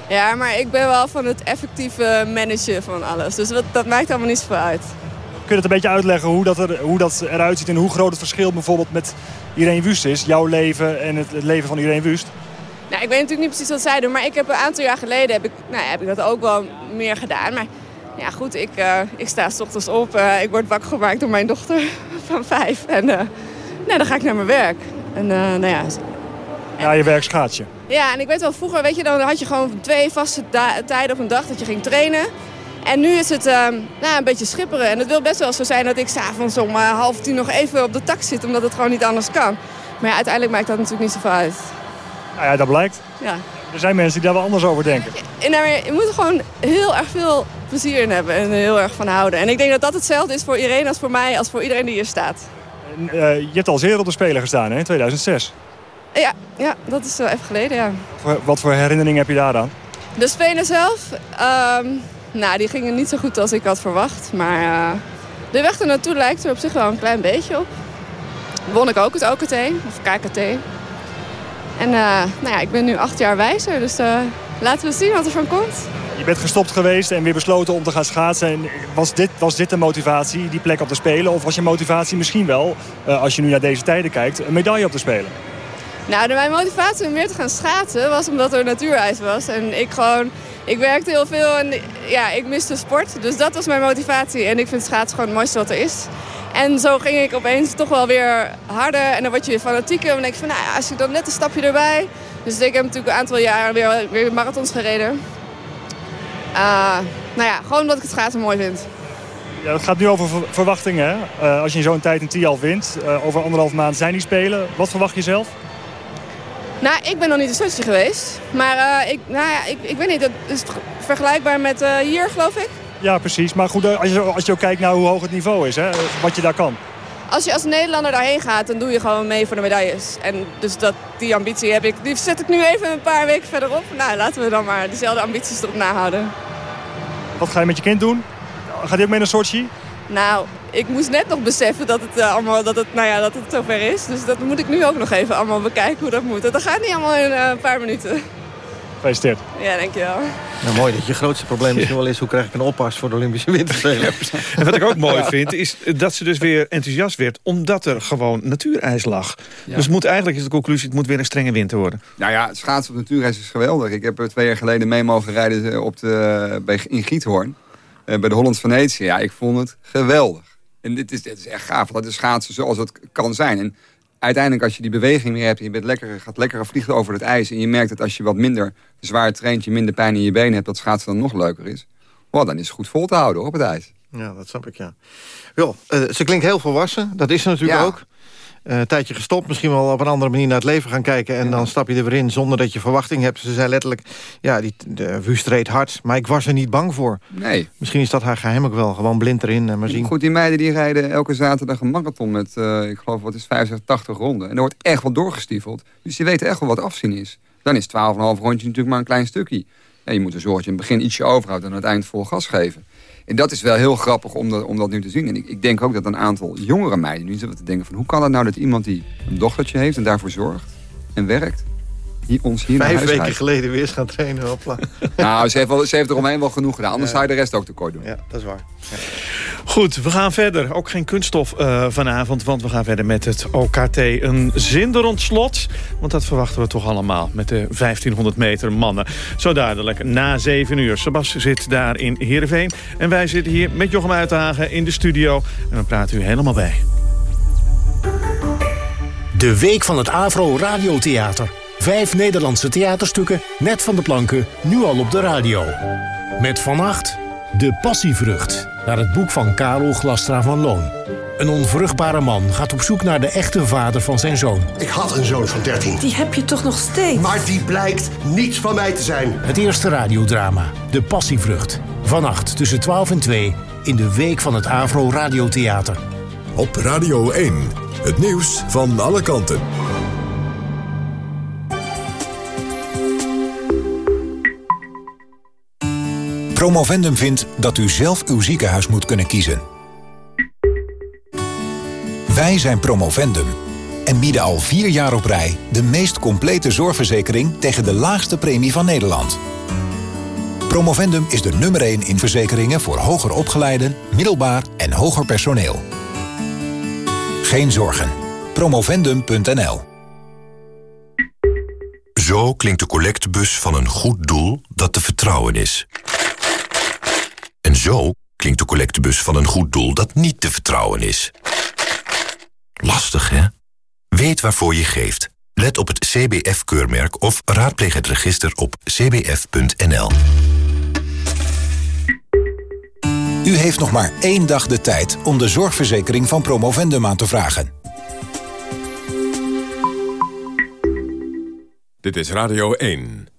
Ja, maar ik ben wel van het effectieve managen van alles. Dus dat, dat maakt allemaal niet zoveel uit. Kun je het een beetje uitleggen hoe dat, er, hoe dat eruit ziet... en hoe groot het verschil bijvoorbeeld met Irene Wust is? Jouw leven en het, het leven van Irene Wust? Nou, ik weet natuurlijk niet precies wat zij doen. Maar ik heb een aantal jaar geleden heb ik, nou, heb ik dat ook wel meer gedaan. Maar ja, goed, ik, uh, ik sta s ochtends op. Uh, ik word wakker gemaakt door mijn dochter van vijf. En uh, nou, dan ga ik naar mijn werk. En nou ja... Ja, je werk schaatsje. Ja, en ik weet wel, vroeger weet je, dan had je gewoon twee vaste tijden op een dag dat je ging trainen. En nu is het uh, nou, een beetje schipperen. En het wil best wel zo zijn dat ik s'avonds om uh, half tien nog even op de tak zit. Omdat het gewoon niet anders kan. Maar ja, uiteindelijk maakt dat natuurlijk niet zoveel uit. Nou ja, dat blijkt. Ja. Er zijn mensen die daar wel anders over denken. En nou, je moet er gewoon heel erg veel plezier in hebben. En er heel erg van houden. En ik denk dat dat hetzelfde is voor iedereen als voor mij. Als voor iedereen die hier staat. En, uh, je hebt al zeer op de Spelen gestaan hè, in 2006. Ja, ja, dat is wel even geleden, ja. Wat voor herinnering heb je daaraan? De Spelen zelf? Um, nou, die gingen niet zo goed als ik had verwacht. Maar uh, de weg er naartoe lijkt er op zich wel een klein beetje op. Won ik ook het OKT, of KKT. En uh, nou ja, ik ben nu acht jaar wijzer, dus uh, laten we zien wat er van komt. Je bent gestopt geweest en weer besloten om te gaan schaatsen. En was, dit, was dit de motivatie, die plek op te spelen? Of was je motivatie misschien wel, als je nu naar deze tijden kijkt, een medaille op te spelen? Nou, mijn motivatie om weer te gaan schaatsen was omdat er natuurijs was. En ik gewoon, ik werkte heel veel en ja, ik miste sport. Dus dat was mijn motivatie. En ik vind schaatsen gewoon het mooiste wat er is. En zo ging ik opeens toch wel weer harder. En dan word je fanatieker. En dan denk je van, nou ja, als je dan net een stapje erbij. Dus ik heb natuurlijk een aantal jaren weer, weer marathons gereden. Uh, nou ja, gewoon omdat ik het schaatsen mooi vind. Ja, het gaat nu over verwachtingen. Uh, als je zo'n tijd in Tialf wint, uh, over anderhalf maand zijn die spelen. Wat verwacht je zelf? Nou, ik ben nog niet in Sochi geweest. Maar uh, ik, nou ja, ik, ik weet niet, dat is vergelijkbaar met uh, hier, geloof ik? Ja, precies. Maar goed, als je, als je ook kijkt naar hoe hoog het niveau is, hè, wat je daar kan. Als je als Nederlander daarheen gaat, dan doe je gewoon mee voor de medailles. En dus dat, die ambitie heb ik. Die zet ik nu even een paar weken verderop. Nou, laten we dan maar diezelfde ambities erop nahouden. Wat ga je met je kind doen? Gaat hij ook mee naar Sochi? Nou, ik moest net nog beseffen dat het, uh, allemaal, dat het, nou ja, dat het zover is. Dus dat moet ik nu ook nog even allemaal bekijken hoe dat moet. Dat gaat niet allemaal in uh, een paar minuten. Gefeliciteerd. Ja, dankjewel. Nou, mooi dat je grootste probleem misschien wel is... hoe krijg ik een oppas voor de Olympische Winterspelen. en wat ik ook mooi vind, is dat ze dus weer enthousiast werd... omdat er gewoon natuurijs lag. Ja. Dus moet, eigenlijk is de conclusie, het moet weer een strenge winter worden. Nou ja, schaatsen op natuurijs is geweldig. Ik heb er twee jaar geleden mee mogen rijden op de, bij, in Giethoorn. Uh, bij de Hollands Venetië. Ja, ik vond het geweldig. En dit is, dit is echt gaaf, dat is schaatsen zoals het kan zijn. En uiteindelijk als je die beweging meer hebt... en je bent lekker, gaat lekker vliegen over het ijs... en je merkt dat als je wat minder zwaar traint... je minder pijn in je benen hebt, dat schaatsen dan nog leuker is... Oh, dan is het goed vol te houden op het ijs. Ja, dat snap ik, ja. Jo, uh, ze klinkt heel volwassen, dat is ze natuurlijk ja. ook. Uh, een tijdje gestopt, misschien wel op een andere manier naar het leven gaan kijken... en ja. dan stap je er weer in zonder dat je verwachting hebt. Ze zei letterlijk, ja, die, de Wust reed hard, maar ik was er niet bang voor. Nee. Misschien is dat haar geheim ook wel, gewoon blind erin en maar zien. Goed, die meiden die rijden elke zaterdag een marathon met, uh, ik geloof, wat is 75, 80 ronden. En er wordt echt wel doorgestiefeld. Dus die weten echt wel wat afzien is. Dan is 12,5 rondje natuurlijk maar een klein stukje. En je moet er zorgen dat je in het begin ietsje overhoudt... en aan het eind vol gas geven. En dat is wel heel grappig om dat, om dat nu te zien. En ik, ik denk ook dat een aantal jongere meiden nu zitten te denken van... hoe kan het nou dat iemand die een dochtertje heeft en daarvoor zorgt en werkt... Hier, ons hier Vijf naar huis weken geleden weer eens gaan trainen, hopla. Nou, ze heeft, wel, ze heeft er omheen wel genoeg gedaan. Anders Ja. zou je de rest ook tekort doen. Ja, dat is waar. Ja. Goed, we gaan verder. Ook geen kunststof uh, vanavond, want we gaan verder met het OKT. Een zinderend slot, want dat verwachten we toch allemaal... met de 1500 meter mannen. Zo dadelijk, na 7 uur. Sebas zit daar in Heerenveen. En wij zitten hier met Jochem Uithagen in de studio. En dan praten u helemaal bij. De Week van het Avro Radiotheater. Vijf Nederlandse theaterstukken, net van de planken, nu al op de radio. Met vannacht De Passievrucht, naar het boek van Karel Glastra van Loon. Een onvruchtbare man gaat op zoek naar de echte vader van zijn zoon. Ik had een zoon van 13. Die heb je toch nog steeds? Maar die blijkt niets van mij te zijn. Het eerste radiodrama, De Passievrucht. Vannacht tussen 12 en 2 in de Week van het Avro Radiotheater. Op Radio 1, het nieuws van alle kanten. Promovendum vindt dat u zelf uw ziekenhuis moet kunnen kiezen. Wij zijn Promovendum en bieden al vier jaar op rij... de meest complete zorgverzekering tegen de laagste premie van Nederland. Promovendum is de nummer 1 in verzekeringen voor hoger opgeleiden, middelbaar en hoger personeel. Geen zorgen. Promovendum.nl Zo klinkt de collectebus van een goed doel dat te vertrouwen is. En zo klinkt de collectebus van een goed doel dat niet te vertrouwen is. Lastig, hè? Weet waarvoor je geeft. Let op het CBF-keurmerk of raadpleeg het register op cbf.nl. U heeft nog maar één dag de tijd om de zorgverzekering van Promovendum aan te vragen. Dit is Radio 1.